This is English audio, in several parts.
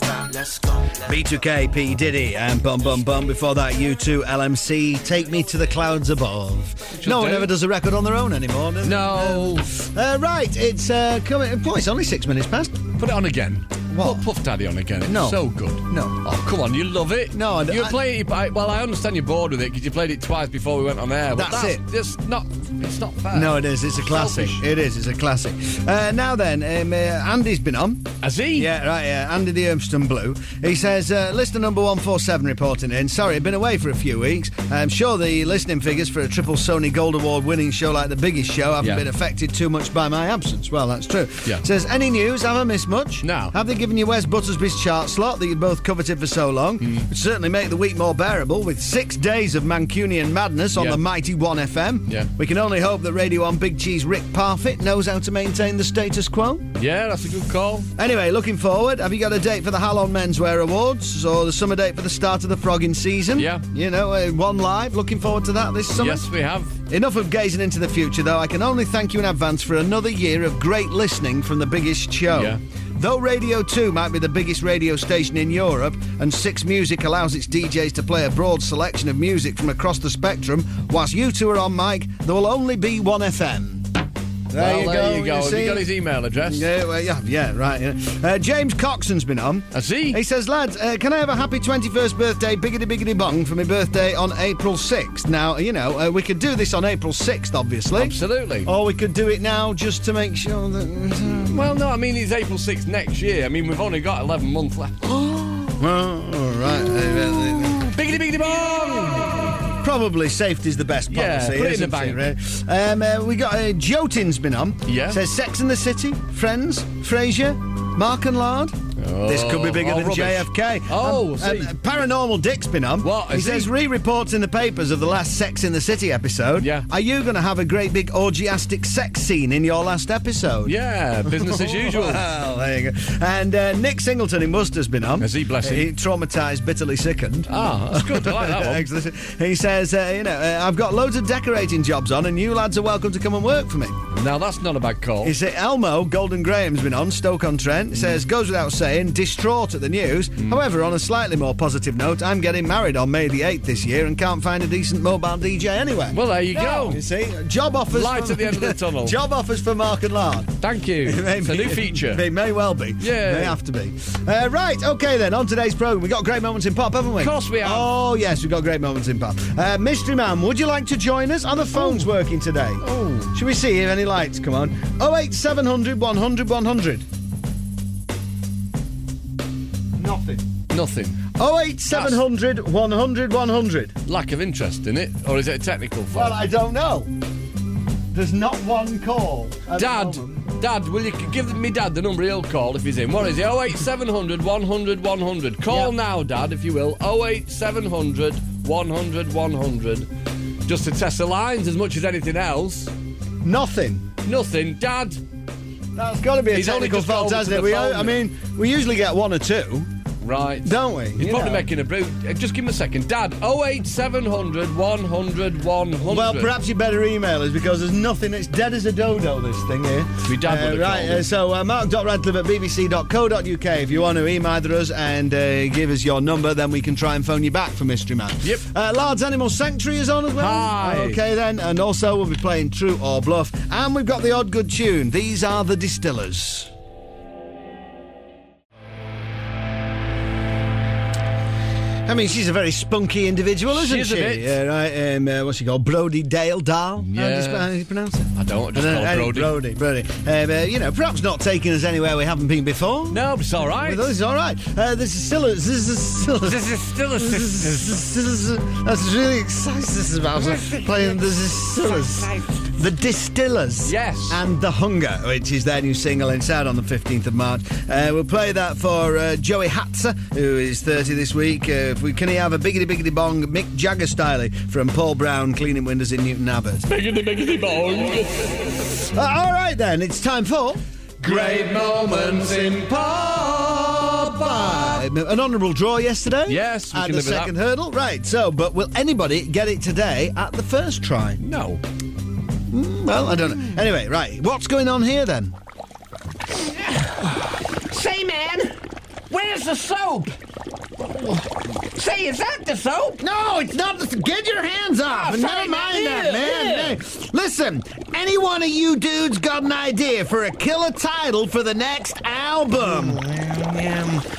B2K, P. Diddy, and Bum Bum Bum. Before that, U2, LMC, Take Me to the Clouds Above. No one do. ever does a record on their own anymore. No. Uh, right, it's uh, coming. Boy, it's only six minutes past. Put it on again. What? Put Puff Daddy on again. It's No. so good. No. Oh, come on, you love it. No, I d- you I- play it. Well, I understand you're bored with it because you played it twice before we went on air. But That's that's it. Just not. It's not fair. No, it is. It's a classic. Selfish. It is. It's a classic. Uh, now then, um, uh, Andy's been on. Has he? Yeah, right, yeah. Andy the Urmston Blue. He says, uh, listener number 147 reporting in. Sorry, I've been away for a few weeks. I'm sure the listening figures for a triple Sony Gold Award winning show like The Biggest Show haven't Yeah. been affected too much by my absence. Well, that's true. Yeah. Says, any news? Have I missed much? No. Have they given you Wes Buttersby's chart slot that you both coveted for so long? Hmm. Would certainly make the week more bearable with six days of Mancunian madness on Yeah. the mighty 1FM. Yeah. We can only hope that Radio 1 Big Cheese Rick Parfitt knows how to maintain the status quo. Yeah, that's a good call. Anyway, looking forward. Have you got a date for the Hallon Menswear Awards or the summer date for the start of the frogging season? Yeah. You know, uh, one live. Looking forward to that this summer. Yes, we have. Enough of gazing into the future, though. I can only thank you in advance for another year of great listening from the biggest show. Yeah. Though Radio 2 might be the biggest radio station in Europe, and Six Music allows its DJs to play a broad selection of music from across the spectrum, whilst you two are on mic, there will only be one FM. There well, you there go. you go. Have you got his email address? Yeah, well, yeah, yeah, right. Yeah. Uh, James Coxon's been on. Has he? He says, lads, uh, can I have a happy 21st birthday, biggity biggity bong, for my birthday on April 6th? Now, you know, uh, we could do this on April 6th, obviously. Absolutely. Or we could do it now just to make sure that. Well, no, I mean it's April 6th next year. I mean we've only got 11 months left. Well, all right. Probably safety's the best policy. Yeah, put it in the bank. really? Um, uh, we got uh, Jotin's been on. Yeah. Says Sex in the City, Friends, Frasier, Mark and Lard. This could be bigger oh, than rubbish. JFK. Oh, Um, see. um, Paranormal Dick's been on. What, He is says re-reports in the papers of the last Sex in the City episode. Yeah. Are you going to have a great big orgiastic sex scene in your last episode? Yeah, business as usual. Well, there you go. And uh, Nick Singleton in Worcester's been on. Has he, bless him? He traumatised, bitterly sickened. Ah, that's good. I like that one. He says, uh, you know, uh, I've got loads of decorating jobs on, and you lads are welcome to come and work for me. Now that's not a bad call. He said, Elmo, Golden Graham's been on, Stoke on Trent. Says, goes without saying, distraught at the news. Mm. However, on a slightly more positive note, I'm getting married on May the 8th this year and can't find a decent mobile DJ anywhere. Well, there you go. You see, job offers. Light for- at the end of the tunnel. job offers for Mark and Lard. Thank you. It's a new feature. They may well be. Yeah. May have to be. Uh, right, okay then, on today's programme, we got great moments in pop, haven't we? Of course we have. Oh, yes, we've got great moments in pop. Uh, Mystery Man, would you like to join us? Are the phones working today? Oh. Should we see if any lights come on? 08700 100 100. Nothing. Nothing. 08700 100 100. Lack of interest in it, or is it a technical fault? Well, I don't know. There's not one call. Dad. Dad, will you give me Dad the number he'll call if he's in? What is it? 08700 100 100. Call Yeah. now, Dad, if you will. 08700 100 100. Just to test the lines as much as anything else. Nothing. Nothing. Dad, That's got to be a He's only technical just got fault, over hasn't it? the We, phone I mean, we usually get one or two, right. don't we? He's You probably know. making a brew. uh, Just give him a second. Dad, 08700 100 100. Well, perhaps you better email us because there's nothing. It's dead as a dodo. This thing here. We dad would have right. called Uh, so uh, mark.radcliffe at bbc.co.uk. If you want to email us and uh, give us your number, then we can try and phone you back for Mystery Man. Yep. Uh, Lard's Animal Sanctuary is on as well. Hi. Okay then, and also we'll be playing True or Bluff, and we've got the odd good tune. These are the Distillers. I mean, she's a very spunky individual, isn't She is she? a bit. Yeah, right. Um, uh, what's she called? Brody Dale Dahl. How, do you, Yeah. sp- how do you pronounce it? I don't, just Uh, call Brody. Brody. Brody. Um, uh, you know, perhaps not taking us anywhere we haven't been before. No, but it's all right. With us, it's all right. Uh, this is still a, this is still a, This is still a this is- this is- That's really exciting. This is about playing the distillers. The Distillers. Yes. And The Hunger, which is their new single inside on the 15th of March. Uh, we'll play that for uh, Joey Hatzer, who is 30 this week. Uh, if we, can he have a biggity biggity bong Mick Jagger style from Paul Brown cleaning windows in Newton Abbot? Biggity, biggity bong. Uh, all right then, it's time for. Great moments in pop. Um, An honourable draw yesterday. Yes, we at can the live with that. second hurdle. Right. So, but will anybody get it today at the first try? No. Hmm, well, I don't know. Anyway, right. What's going on here then? Say, man, where's the soap? Say, is that the soap? No, it's not. the- Get your hands off. Oh, sorry, never mind man. that, man. Yeah. Hey, listen, any one of you dudes got an idea for a killer title for the next album?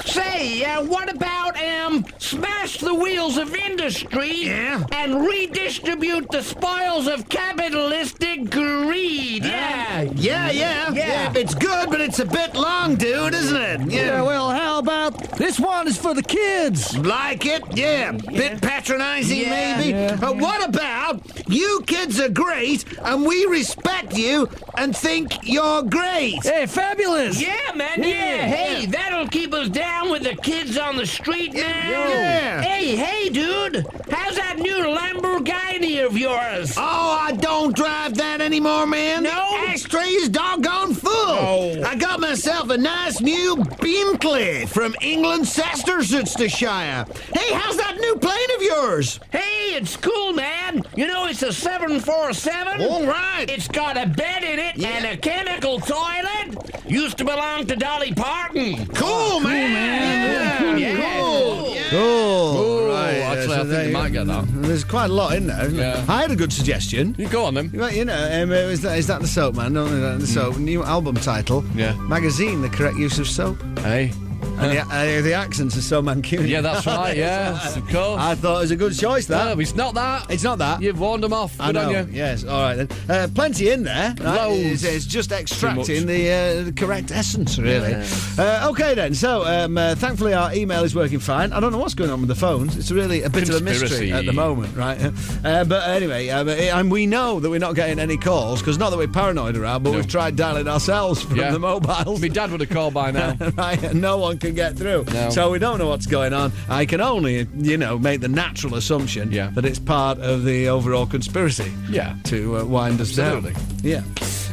Say, uh, what about um, smash the wheels of industry Yeah. and redistribute the spoils of capitalistic greed? Yeah. Yeah, yeah, Yeah. It's good, but it's a bit long, dude, isn't it? Yeah. well, how about this one is for the kids? Like it? Yeah. Bit patronizing, Yeah. maybe. But what about you kids are great and we respect you and think you're great? Hey, fabulous! Yeah, man, yeah. Hey, that'll keep us down with the kids on the street, man. Yeah. Hey, hey, dude. How's that new Lamborghini of yours? Oh, I don't drive that anymore, man. No? The ashtray is doggone full. Oh. I got myself a nice new Bentley from England, Worcestershire. Hey, how's that new plane of yours? Hey, it's cool, man. You know, it's a 747. All right. It's got a bed in it Yeah. and a chemical toilet. Used to belong to Dolly Parton. Cool, man. Yeah, yeah. Cool. Yeah. Oh, right. actually, I think you might get that. There's quite a lot in there. Isn't Yeah. there? I had a good suggestion. You go on then. Right, you know, um, uh, is, that, is that the soap, man? Don't know that the soap. New album title. Hmm. Yeah. Magazine, the correct use of soap. Hey. And the, uh, the accents are so Mancunian. Yeah, that's right. Yes, of course. I thought it was a good choice, that. No, it's not that. It's not that. You've warned them off. I Good know. on you. Yes. All right then. Uh, plenty in there. Right? Loads. It's, it's just extracting the, uh, the correct essence, really. Uh, okay then. So, um, uh, thankfully, our email is working fine. I don't know what's going on with the phones. It's really a bit of a mystery Conspiracy. at the moment, right? Uh, but anyway, um, uh, and we know that we're not getting any calls because not that we're paranoid around, but we've tried dialing ourselves from Yeah. the mobiles. My dad would have called by now. right, and no one can get through. No. So we don't know what's going on. I can only, you know, make the natural assumption Yeah. that it's part of the overall conspiracy. Yeah. To uh, wind us Absolutely. down. Yeah.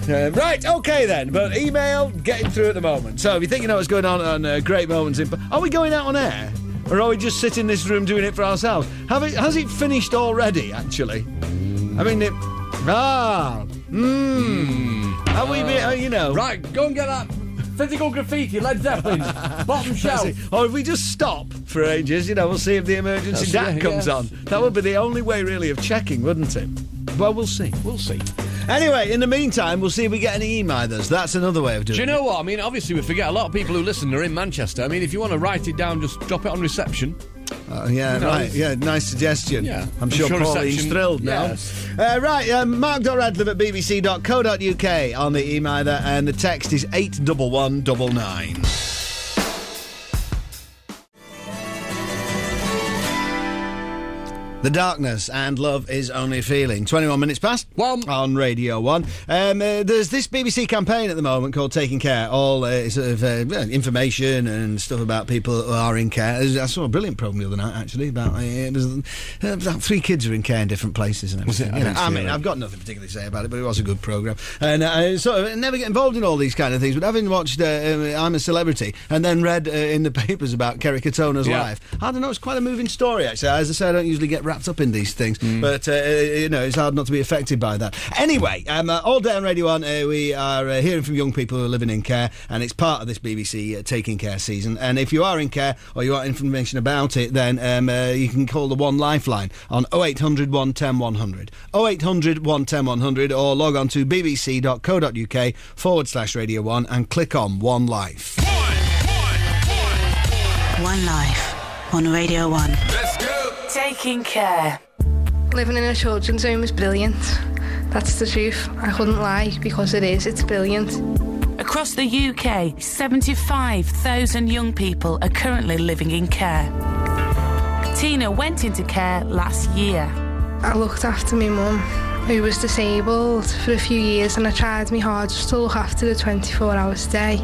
Uh, right, okay then. But email getting through at the moment. So if you think you know what's going on on uh, Great Moments in. Are we going out on air? Or are we just sitting in this room doing it for ourselves? Have it, has it finished already, actually? I mean, it. Ah. Mmm. Are we, be, uh, you know. Right, go and get that physical graffiti, Led Zeppelin, bottom shelf. Or oh, if we just stop for ages, you know, we'll see if the emergency That's- DAC comes yeah. on. That would be the only way, really, of checking, wouldn't it? Well, we'll see. We'll see. Anyway, in the meantime, we'll see if we get any emailers. That's another way of doing Do you it. know what? I mean, obviously, we forget a lot of people who listen are in Manchester. I mean, if you want to write it down, just drop it on reception. Uh, yeah, right. Yeah, nice suggestion. Yeah. I'm sure, I'm sure Pauline's reception- thrilled now. Yes. Uh, right, um, mark.radcliffe at bbc.co.uk on the email there, and the text is 81199. The Darkness and Love is Only a Feeling. 21 minutes past. One. On Radio 1. Um, uh, there's this BBC campaign at the moment called Taking Care. All uh, sort of uh, information and stuff about people who are in care. I saw a brilliant programme the other night, actually, about, uh, uh, about three kids are in care in different places. And Was it? I know, I mean, that. I've got nothing particularly to say about it, but it was a good programme. And uh, sort of never get involved in all these kind of things, but having watched I'm a Celebrity and then read uh, in the papers about Kerry Katona's Yeah. life, I don't know, it's quite a moving story, actually. As I say, I don't usually get wrapped up in these things, Mm. but, uh, you know, it's hard not to be affected by that. Anyway, um, uh, all day on Radio 1, uh, we are uh, hearing from young people who are living in care, and it's part of this BBC uh, Taking Care season. And if you are in care or you want information about it, then um, uh, you can call the One Lifeline on 0800 110 100. 0800 110 100, or log on to bbc.co.uk forward slash Radio 1 and click on One Life. One Life on Radio 1. Taking care. Living in a children's home is brilliant. That's the truth. I couldn't lie because it is. It's brilliant. Across the UK, 75,000 young people are currently living in care. Tina went into care last year. I looked after my mum, who was disabled for a few years, and I tried my hardest to look after her 24 hours a day.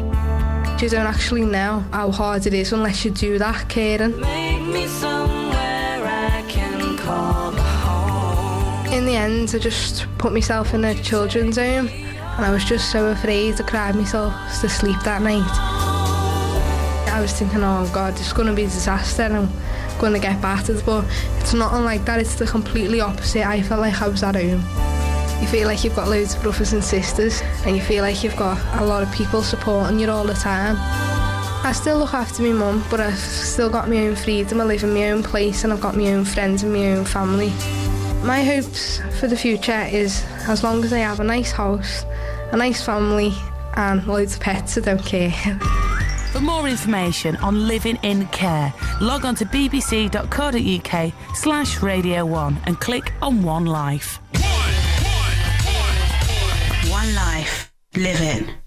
You don't actually know how hard it is unless you do that, Kieran. In the end, I just put myself in a children's home, and I was just so afraid I cried myself to sleep that night. I was thinking, oh God, it's going to be a disaster. I'm going to get battered, but it's nothing like that. It's the completely opposite. I felt like I was at home. You feel like you've got loads of brothers and sisters, and you feel like you've got a lot of people supporting you all the time. I still look after my mum, but I've still got my own freedom. I live in my own place and I've got my own friends and my own family. My hopes for the future is as long as I have a nice house, a nice family, and loads of pets, I don't care. For more information on living in care, log on to bbc.co.uk slash radio 1 and click on One Life. One life. Live it.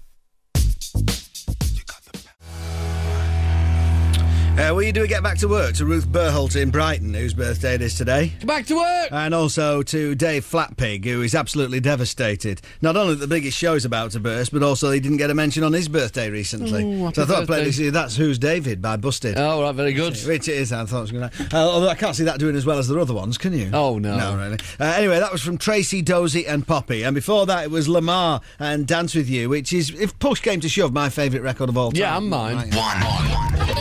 Uh, will you do a get back to work to Ruth Burholt in Brighton, whose birthday it is today? Get Back to work. And also to Dave Flatpig, who is absolutely devastated. Not only that the biggest show is about to burst, but also he didn't get a mention on his birthday recently. Ooh, so I thought I'd play birthday. this. That's Who's David by Busted. Oh, right, very good. Which it is, I thought it was going to. Uh, although I can't see that doing as well as the other ones, can you? Oh, no. No, really. Uh, anyway, that was from Tracy, Dozy, and Poppy. And before that, it was Lemar and Dance With You, which is, if push came to shove, my favourite record of all time. Yeah, and mine. All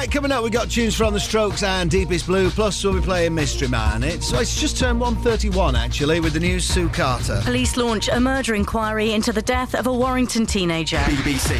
right, coming up, we've got tunes from The Strokes and Deepest Blue, plus we'll be playing Mystery Man. It's, it's just turned 131, actually, with the news, Sue Carter. Police launch a murder inquiry into the death of a Warrington teenager. BBC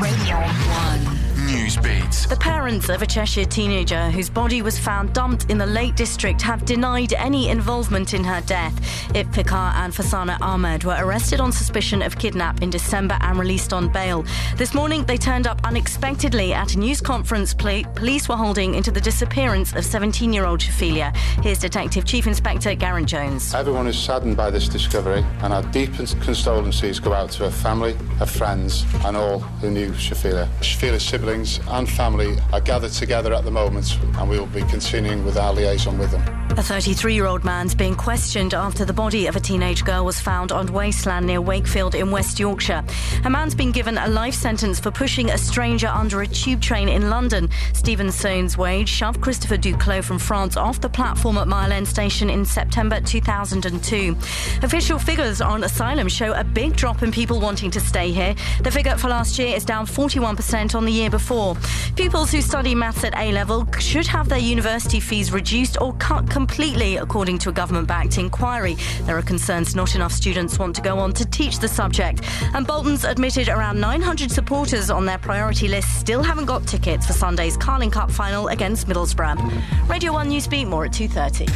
Radio 1. News Beats. The parents of a Cheshire teenager whose body was found dumped in the Lake District have denied any involvement in her death. Iftikhar and Farzana Ahmed were arrested on suspicion of kidnap in December and released on bail. This morning, they turned up unexpectedly at a news conference pl- police were holding into the disappearance of 17 year old Shafilea. Here's Detective Chief Inspector Geraint Jones. Everyone is saddened by this discovery, and our deepest condolences go out to her family, her friends, and all who knew Shafilea. Shafilea's siblings and family are gathered together at the moment, and we will be continuing with our liaison with them. A 33 year old man's being questioned after the body of a teenage girl was found on wasteland near Wakefield in West Yorkshire. A man's been given a life sentence for pushing a stranger under a tube train in London. Stephen Soanes Wade shoved Christopher Duclos from France off the platform at Mile End Station in September 2002. Official figures on asylum show a big drop in people wanting to stay here. The figure for last year is down 41% on the year before. Pupils who study maths at A level should have their university fees reduced or cut completely, according to a government backed inquiry. There are concerns not enough students want to go on to teach the subject. And Bolton's admitted around 900 supporters on their priority list still haven't got tickets for Sunday's Carling Cup final against Middlesbrough. Radio 1 Newsbeat, more at 2.30.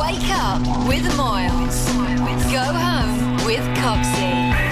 Wake up with Moyles. Go home with Coxie.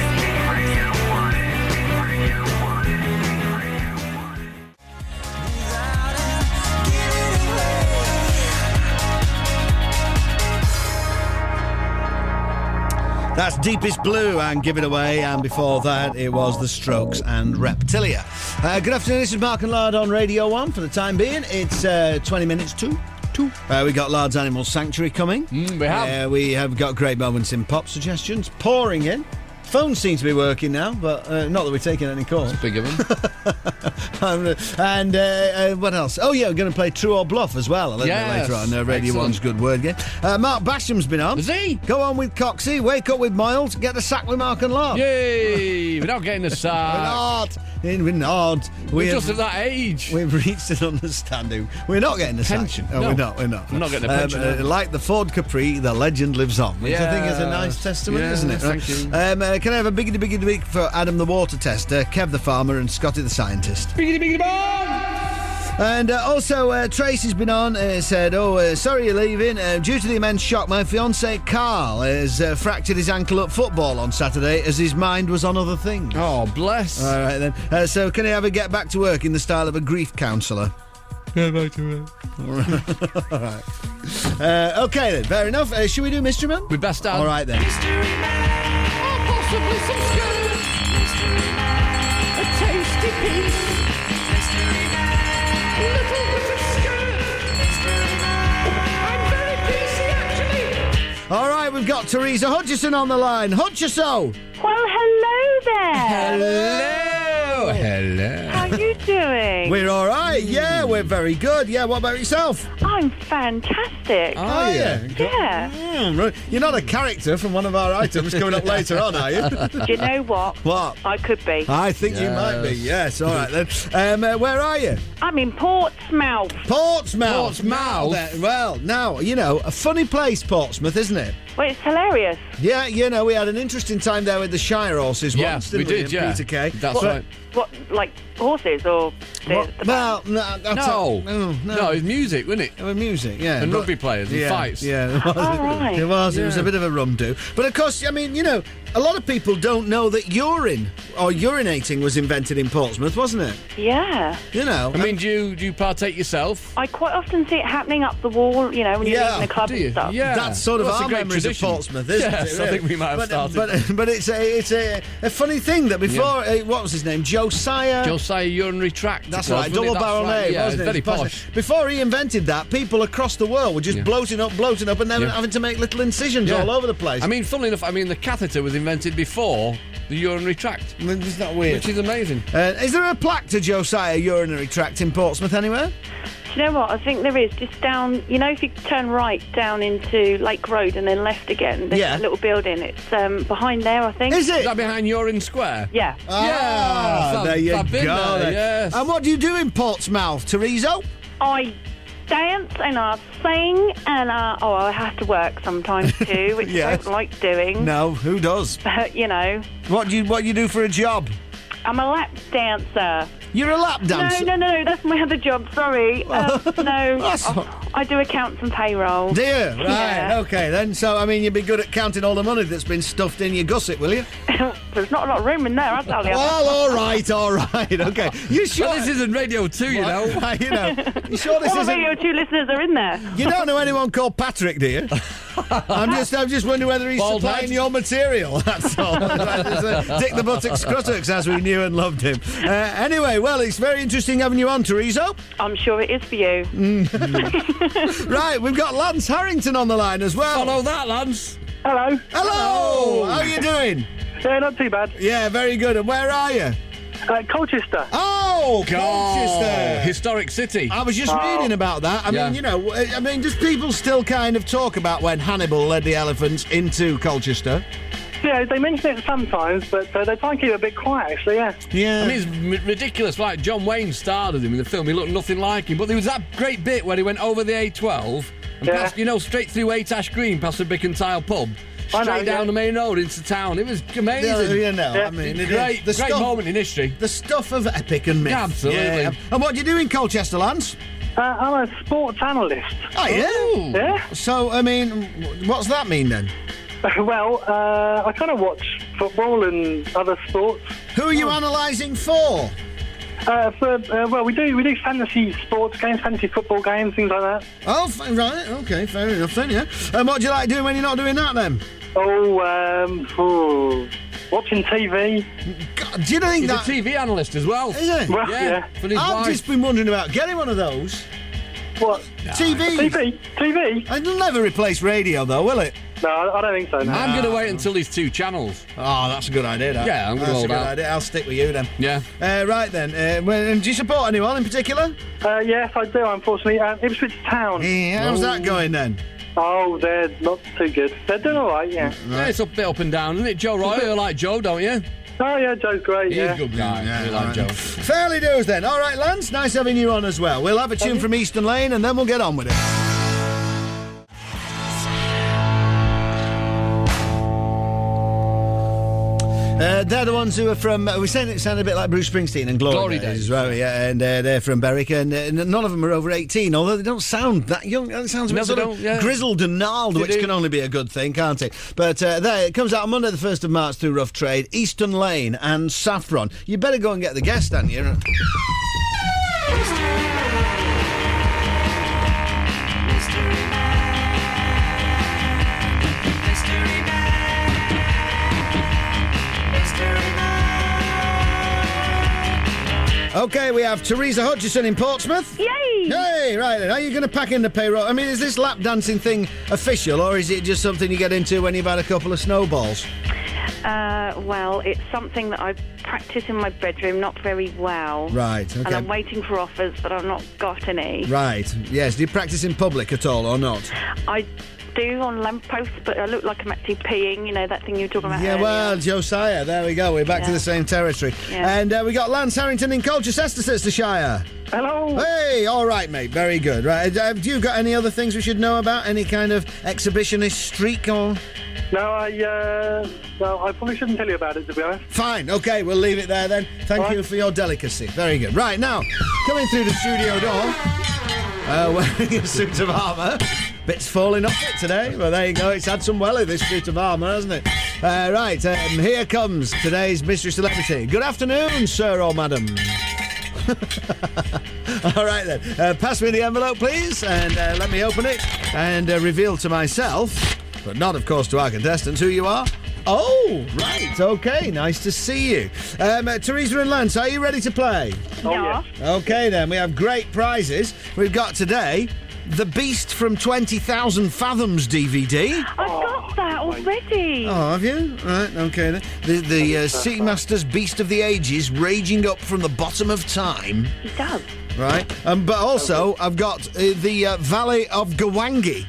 That's Deepest Blue and Give It Away, and before that it was The Strokes and Reptilia. Uh, good afternoon, this is Mark and Lard on Radio 1 for the time being. It's uh, 20 minutes to. Two. Uh, we got Lard's Animal Sanctuary coming. Mm, we have. Uh, we have got great moments in pop suggestions pouring in. Phones seem to be working now, but uh, not that we're taking any calls. Big of them. And uh, uh, what else? Oh, yeah, we're going to play True or Bluff as well a little Yes. bit later on. Uh, Radio Excellent. 1's good word game. Uh, Mark Basham's been on. Is he? Go on with Coxie, wake up with Moyles, get the sack with Mark and Lard. Yay! We're not getting the sack. We're not. We're We just at that age. We've reached an understanding. We're not getting a sack. Pension. No, No. we're not. We're not. We're not getting a Um, pension, uh, like the Ford Capri, the legend lives on, which I think is a nice testament, Yes, isn't it? thank you. Um, uh, can I have a biggity biggity big for Adam the water tester, Kev the farmer, and Scotty the scientist? Biggity biggity bong! And uh, also, uh, Tracy's been on, uh, said, Oh, uh, sorry you're leaving. Uh, due to the immense shock, my fiance Carl has uh, fractured his ankle at football on Saturday as his mind was on other things. Oh, bless. All right, then. Uh, so, can he ever get back to work in the style of a grief counsellor? Get back to work. All right. Uh, okay, then. Fair enough. Uh, should we do Mystery Man? we best add. All right, then. Or possibly some All right, we've got Teresa Hutchison on the line. Hutchison! Well, hello there. Hello. Hello. How you doing? We're all right, yeah. we're very good. Yeah, what about yourself? I'm fantastic. Are you? Yeah. Mm, right. You're not a character from one of our items coming up later on, are you? Do you know what? What? I could be. I think you might be. Yes. All right then. Um, uh, where are you? I'm in Portsmouth. Portsmouth. Portsmouth? Now Well, now you know a funny place, Portsmouth, isn't it? Well, it's hilarious. Yeah, you know we had an interesting time there with the Shire horses Yeah, once, we didn't we? did, yeah. Peter Kay. That's But- right. What, like horses or the, Well, the well, no, I'll No. tell- oh, no, no, no. it's music, wasn't it? It was music, yeah. And but- rugby players and yeah, fights. Yeah, it was. All right. It was. It was a bit of a rum do. But of course, I mean, you know, a lot of people don't know that urine or urinating was invented in Portsmouth, wasn't it? Yeah. You know. I mean, do you, do you partake yourself? I quite often see it happening up the wall, you know, when you're Yeah. leaving the club Do and stuff. Yeah. That's sort of Well, it's a our great memories tradition. of Portsmouth, isn't Yes, it? I think we might have but, started. But, but it's a it's a, a funny thing that before uh, what was his name Josiah. Josiah urinary tract. that's it was, right, wasn't double it? That's barrel right. name, Yeah, wasn't it? very It's posh. Before he invented that, people across the world were just Yeah. bloating up, bloating up, and then Yeah. having to make little incisions Yeah. all over the place. I mean, funnily enough, I mean, the catheter was invented before the urinary tract, it's not that weird. which is amazing. Uh, is there a plaque to Josiah urinary tract in Portsmouth anywhere? Do you know what? I think there is just down. You know, if you turn right down into Lake Road and then left again, there's Yeah. a little building. It's um, behind there, I think. Is Is it? that behind Urine Square? Yeah. Ah, Yeah, there you I've been go. there, then. yes. And what do you do in Portsmouth, Teresa? I dance and I sing and I, oh, I have to work sometimes too, which Yes. I don't like doing. No, who does? But you know, What do you what do you do for a job? I'm a lap dancer. You're a lap dancer. No, no, no, that's my other job. Sorry. Um, no, That's I do accounts and payroll. Do you? Right, Yeah. okay then. So, I mean, you'd be good at counting all the money that's been stuffed in your gusset, will you? There's not a lot of room in there, I'll tell you. Well, all right, all right, okay. You sure? Well, this isn't Radio 2, you know. You know, you sure this All the isn't... Radio 2 listeners are in there. You don't know anyone called Patrick, do you? I'm just, I'm just wondering whether he's Bald supplying head. your material. That's all. Dick the Buttocks Scruttocks, as we knew and loved him. Uh, anyway, well, it's very interesting having you on, Teresa. I'm sure it is for you. Right, we've got Lance Harrington on the line as well. Follow that, Lance. Hello. Hello. How are you doing? Yeah, not too bad. Yeah, very good. And where are you? Uh, Colchester. Oh, Oh, Colchester. historic city. I was just Oh. reading about that. I Yeah. mean, you know, I mean, does people still kind of talk about when Hannibal led the elephants into Colchester? Yeah, they mention it sometimes, but uh, they try and keep it a bit quiet, actually, yeah. Yeah. I mean, it's m- ridiculous. Like John Wayne starred with him in the film. He looked nothing like him. But there was that great bit where he went over the A12 and Yeah. passed, you know, straight through Eight Ash Green, past the Brick and Tile pub, straight know, down yeah. the main road into town. It was amazing. Yeah, you know, Yeah. I mean, it great, is. The great stuff, moment in history. The stuff of epic and myth. Yeah, absolutely. And what do you do in Colchester, Lance? Uh, I'm a sports analyst. Oh, yeah. Ooh. Yeah? So, I mean, what's that mean then? well, uh, I kind of watch football and other sports. Who are you analysing for? Uh, for, uh, well, we do we do fantasy sports games, fantasy football games, things like that. Oh, f- right. Okay, fair enough then, yeah. And what do you like doing when you're not doing that then? Oh, um, ooh, watching TV. God, do you think He's that... a TV analyst as well. Is it? Well, Yeah, yeah. I've wife. just been wondering about getting one of those. What? TV. TV? TV? It'll never replace radio, though, will it? No, I don't think so. No. I'm going to wait until these two channels. Oh, that's a good idea. That. Yeah, I'm gonna That's a hold good out. idea. I'll stick with you then. Yeah. Uh, right then. Uh, well, do you support anyone in particular? Uh, yes, I do. Unfortunately, uh, Ipswich Town. Yeah. How's that going then? Oh, they're not too good. They're doing all right, yeah. Yeah, it's a bit up and down, isn't it? Joe Royle, you like Joe, don't you? Oh, yeah, Joe's great. He's yeah. a good guy. Yeah, we like right. Joe. Fairly does then. All right, Lance. Nice having you on as well. We'll have a tune from Eastern Lane and then we'll get on with it. Uh, they're the ones who are from. Uh, we it sounded a bit like Bruce Springsteen and Glory, Glory Days, Days. as well. Yeah, and uh, they're from Berwick, and uh, none of them are over eighteen. Although they don't sound that young. It sounds a bit No, sort of yeah. grizzled and gnarled, They which do. can only be a good thing, can't it? But uh, there, it comes out on Monday, the first of March, through Rough Trade, Eastern Lane, and Saffron. You better go and get the guest, hadn't you? Okay, we have Teresa Hutchison in Portsmouth. Yay! Hey, right then. Are you going to pack in the payroll? I mean, is this lap dancing thing official, or is it just something you get into when you've had a couple of snowballs? Uh, well, it's something that I practice in my bedroom, not very well. Right, And. I'm waiting for offers, but I've not got any. Right. Yes. Do you practice in public at all or not? I do on lampposts, but I look like I'm actually peeing. You know that thing you were talking about. Yeah, earlier. well, Josiah, there we go. We're back to the same territory. Yeah. And uh, we got Lance Harrington in Colchestershire. Hello. Hey, all right, mate. Very good. Right. Uh, have you got any other things we should know about? Any kind of exhibitionist streak or? No, I, uh, well, I probably shouldn't tell you about it, to be honest. Fine. Okay, we'll leave it there then. Thank Right. you for your delicacy. Very good. Right now, coming through the studio door, uh, wearing a suit of armour. Bits falling off it today. Well, there you go. It's had some welly, this suit of armour, hasn't it? Uh, right, um, here comes today's mystery celebrity. Good afternoon, sir or madam. All right then. Uh, pass me the envelope, please, and uh, let me open it and uh, reveal to myself, but not, of course, to our contestants, who you are. Oh, right. Okay. Nice to see you. Um, uh, Teresa and Lance, are you ready to play? Oh, yes. Okay, then. We have great prizes. We've got today The Beast from 20,000 Fathoms DVD. I've got that already. Oh, have you? Right, okay then. The, the uh, Seamaster's Beast of the Ages raging up from the bottom of time. He does. Right. Um, but also, I've got uh, the uh, Valley of Gwangi.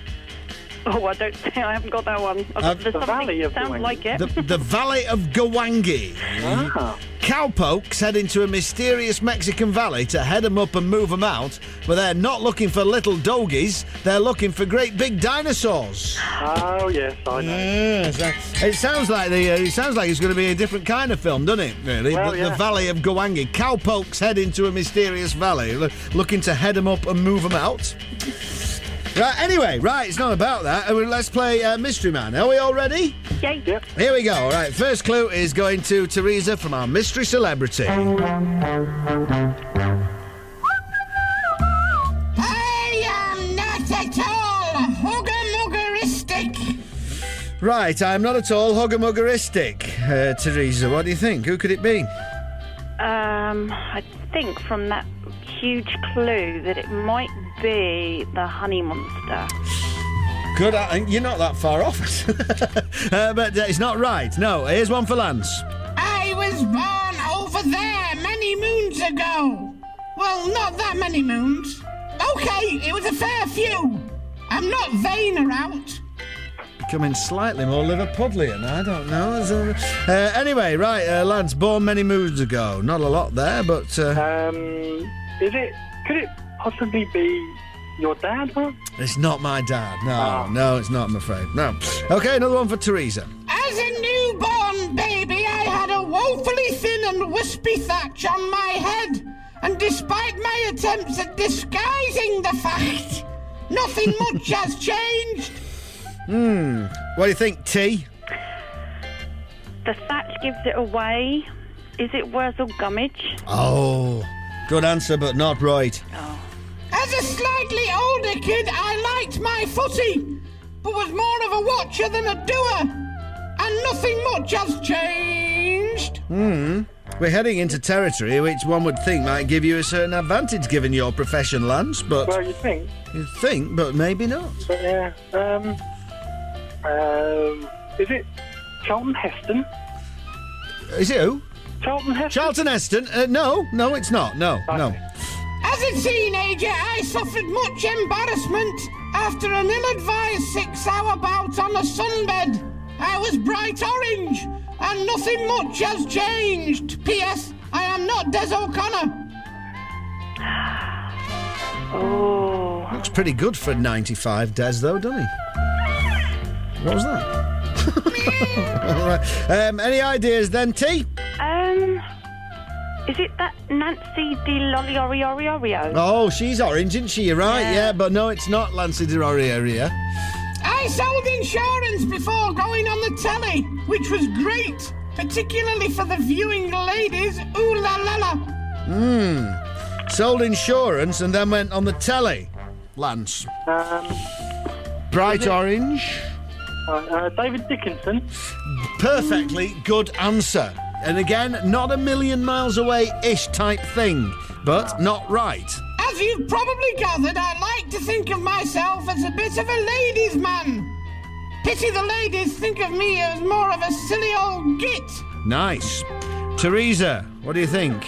Oh, I don't think I haven't got that one. Uh, there's the Valley of sounds like it. The, the Valley of Gwangi. Ah. Cowpokes head into a mysterious Mexican valley to head them up and move them out, but they're not looking for little doggies, they're looking for great big dinosaurs. Oh, yes, I know. Yes, uh, it sounds like the. Uh, it sounds like it's going to be a different kind of film, doesn't it? Really, Well, the, yeah. the Valley of Gwangi. Cowpokes head into a mysterious valley, lo- looking to head them up and move them out. Right. Anyway, right. It's not about that. Uh, Let's play uh, Mystery Man. Are we all ready? Yay. Yep. Here we go. All right. First clue is going to Teresa from our mystery celebrity. I am not at all hugger-muggeristic. Right. I'm not at all hugger-muggeristic. Uh, Teresa, what do you think? Who could it be? Um, I think from that huge clue that it might be the honey monster. Good. uh, You're not that far off. uh, but uh, it's not right. No. Here's one for Lance. I was born over there many moons ago. Well, not that many moons. Okay, it was a fair few. I'm not vain or out. Becoming slightly more Liverpudlian. I don't know. Is there- Uh, anyway, right, uh, Lance, born many moons ago. Not a lot there, but. Uh, Um, is it, could it possibly be your dad, huh? it's not my dad. No, Ah. no, it's not, I'm afraid. No. Okay, another one for Teresa. As a newborn baby, I had a woefully thin and wispy thatch on my head. And despite my attempts at disguising the fact, nothing much has changed. Hmm. What do you think, T? The thatch gives it away. Is it Wurzel Gummidge? Oh, good answer, but not right. As a slightly older kid, I liked my footy, but was more of a watcher than a doer. And nothing much has changed. Hmm. We're heading into territory which one would think might give you a certain advantage given your profession, Lance, but. Well, you think? You think, but maybe not. But yeah. Um, um, is it Charlton Heston? Is it who? Charlton Heston? Charlton Heston? Uh, no, no, it's not. No, no. As a teenager, I suffered much embarrassment after an ill-advised six-hour bout on a sunbed. I was bright orange, and nothing much has changed. P.S. I am not Des O'Connor. Oh. Looks pretty good for 95 Des, though, doesn't he? What was that? All right. Um, any ideas then, T? Um, is it that Nancy Di Lolly Ori Ori Oreo? Oh, she's orange, isn't she? You're right, yeah, Yeah. but no, it's not Nancy Lancey area. I sold insurance before going on the telly, which was great, particularly for the viewing ladies. Ooh la la la. Hmm. Sold insurance and then went on the telly. Lance. Um, Bright it- orange. uh, uh, David Dickinson. Perfectly good answer. And again, not a million miles away ish type thing, but not right. As you've probably gathered, I like to think of myself as a bit of a ladies' man. Pity the ladies think of me as more of a silly old git. Nice. Teresa, what do you think?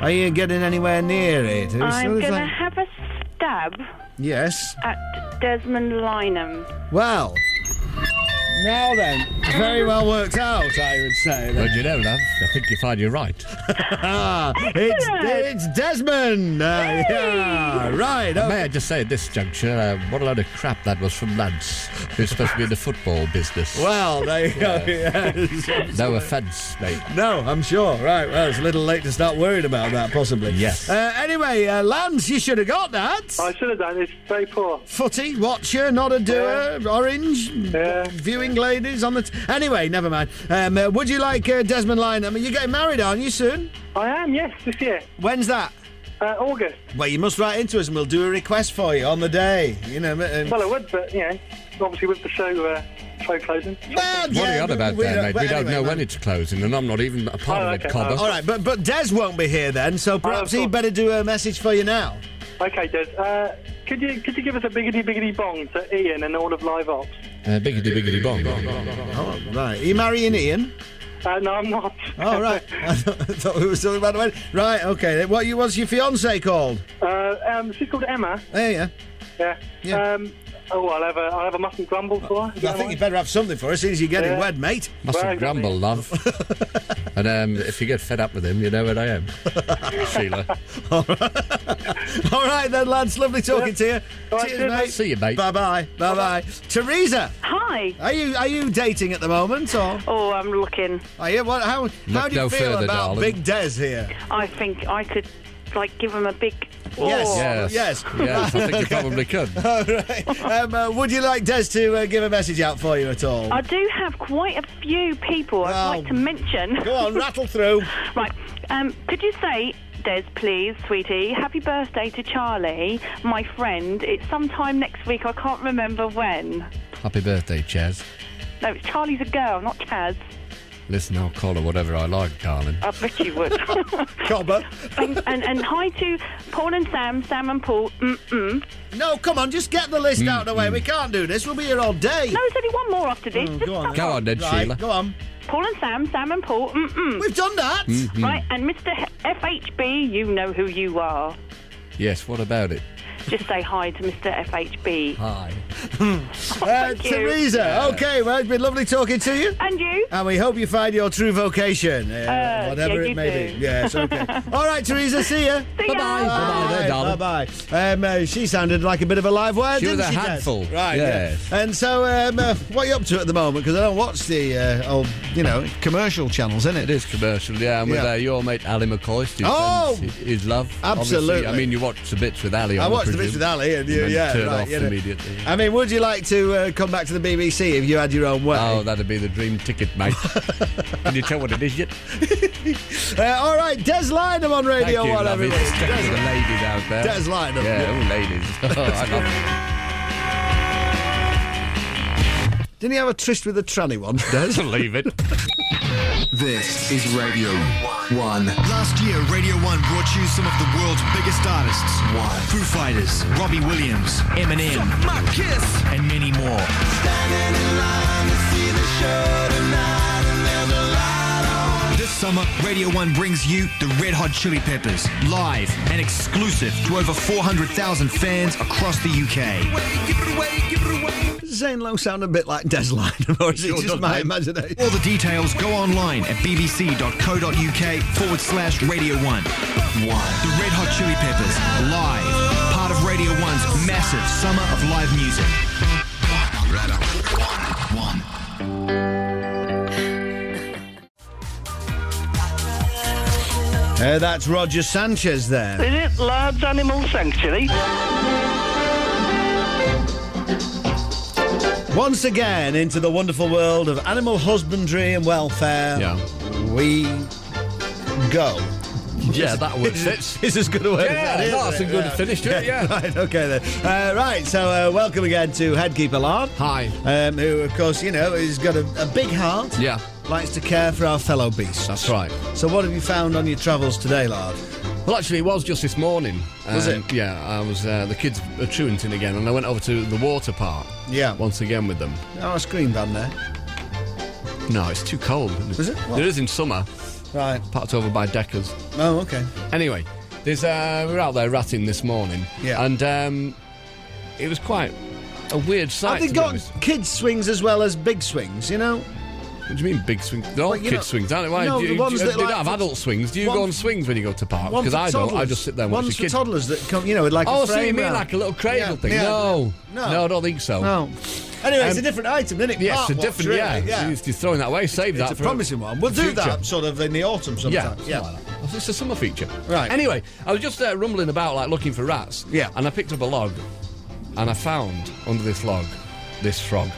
Are you getting anywhere near it? It's I'm sort of going to have a stab Yes. at Desmond Lynam. Well, now then, very well worked out, I would say. Well, you know, love, I think you find you're right. It's, it's Desmond. Uh, yeah, right. May I just say at this juncture, uh, what a load of crap that was from Lance, who's supposed to be in the football business. Well, there you go. yes. No offence, mate. No, I'm sure. Right, well, it's a little late to start worrying about that, possibly. Yes. Uh, anyway, uh, Lance, you should have got that. I should have done. It's very poor. Footy, watcher, not a doer, orange, Yeah. Viewing ladies on the. T- anyway, never mind. Um, uh, would you like uh, Desmond Lynam? I mean, you're getting married, aren't you, soon? I am. Yes, this year. When's that? Uh, August. Well, you must write into us and we'll do a request for you on the day. You know. Um, Well, I would, but you know, obviously with the show, uh, show closing. well, What are you on about we there, don't- mate? but We don't anyway, know man. when it's closing, and I'm not even a part Oh, of it, okay. Cobber. All right, but but Des won't be here then, so perhaps of he'd better do a message for you now. Okay, Des. Uh, could you could you give us a biggity biggity bong to Ian and all of Live Ops? Uh, biggity biggity bong. Oh, right. Are you marrying Ian? Uh, no, I'm not. Oh, right. I thought, I thought we were talking about the wedding. Right, okay. What you, what's your fiance called? uh, um, she's called Emma. There you Yeah. Yeah. Um, oh, I'll have a I'll have a mutton grumble for her. I think you'd better have something for her as soon as you get him Yeah. wed, mate. Mustn't Well, exactly. grumble, love. and um, if you get fed up with him, you know where I am. Sheila. All right then, lads. Lovely talking Yeah. to you. All right, Cheers, cheers, mate. See you, mate. Bye bye. Bye bye. Teresa, Hi. are you are you dating at the moment or Oh, I'm looking. are you? What? How how do you no feel further, about darling. Big Des here? I think I could, like, give him a big. Yes. Oh. Yes. Yes. Yes, I think you probably could. All right. Um, uh, would you like Des to uh, give a message out for you at all? I do have quite a few people I'd like to mention. Go on, rattle through. Right. Um, could you say, Des, please, sweetie, happy birthday to Charlie, my friend. It's sometime next week. I can't remember when. Happy birthday, Chaz. No, it's Charlie's a girl, not Chaz. Listen, I'll call her whatever I like, darling. I bet you would. Cobber. and, and, and hi to Paul and Sam, Sam and Paul. Mm-mm. No, come on, just get the list out of the way. We can't do this. We'll be here all day. No, there's only one more after this. Mm, Just go on. Go on then, Right, Sheila. go on. Paul and Sam, Sam and Paul. Mm-mm. We've done that. Right, and Mr. H- FHB, you know who you are. Yes, what about it? Just say hi to Mr. FHB. Hi. Uh, Thank you. Teresa, okay, well, it's been lovely talking to you. And you? And we hope you find your true vocation, uh, Uh, whatever yeah, it may do. be. Yes, okay. All right, Teresa, see ya. See ya. Bye-bye. Bye-bye there, darling. Bye-bye. Um, uh, she sounded like a bit of a live wire, She was didn't a she, Des? handful. Right, Yes. yeah. And so, um, uh, what are you up to at the moment? Because I don't watch the uh, old, you know, commercial channels, isn't It it? is commercial, yeah. And with Yeah. uh, your mate Ally McCoist, Oh! his, his love. Absolutely. Obviously. I mean, you watched the bits with Ali. I on, watched the with Ali, and you, yeah, turn right, off you know. immediately. I mean, would you like to uh, come back to the BBC if you had your own way? Oh, that'd be the dream ticket, mate. Can you tell what it is yet? Uh, all right, Des Lynam on Thank Radio you, 1, love. everybody. It's definitely the Des, ladies out there. Des Lynam. Yeah, all ladies. Oh, I love it. Didn't he have a tryst with a tranny once, Des? Leave it. This is Radio 1. Last year, Radio 1 brought you some of the world's biggest artists. One. Foo Fighters, Robbie Williams, Eminem, and many more. This summer, Radio 1 brings you the Red Hot Chili Peppers, live and exclusive to over 400,000 fans across the UK. Does Zane Lowe sound a bit like Des Lynam, or is it Sure just my mate. imagination? All the details go online at bbc.co.uk forward slash Radio 1. 1. The Red Hot Chili Peppers, live. Part of Radio 1's massive summer of live music. One. Uh, that's Roger Sanchez there. Is it Lads Animal Sanctuary? Once again, into the wonderful world of animal husbandry and welfare. Yeah. We go. Yeah, that would fit. It's as good a word Yeah, as that, that's a good finish to it, yeah. right, okay then. Uh, right, so uh, welcome again to Headkeeper Lard. Hi. Um, who, of course, you know, has got a, a big heart. Yeah. Likes to care for our fellow beasts. That's right. So, what have you found on your travels today, Lard? Well, actually, it was just this morning. Was Um, it? Yeah, I was. Uh, the kids are truanting again, and I went over to the water park. Yeah. Once again with them. Oh, a screen band there. No, it's too cold. Is it? What? There is in summer. Right. Parked over by Deckers. Oh, okay. Anyway, there's uh, we were out there ratting this morning. Yeah. And um, it was quite a weird sight. Have they to be got honest. kids swings as well as big swings? You know. What do you mean big swings? They're all Well, kids know- swings, aren't they? Why No, do you, the ones do, that they like, don't have adult swings. Do you go on swings when you go to parks? Because I don't. I just sit there and watch One's the kids. toddlers that come, you know, with like oh, a so frame you mean round. like a little cradle Yeah, thing? yeah. No. No. I don't think so. No. Anyway, it's Um, a different item, isn't it? Yes, Art a watch, different. really, yeah, yeah. You're throwing that away. Save It's that a for promising one. We'll do that sort of in the autumn sometimes. Yeah. Yeah. It's a summer feature. Right. Anyway, I was just uh, rumbling about, like looking for rats. Yeah. And I picked up a log, and I found under this log this frog.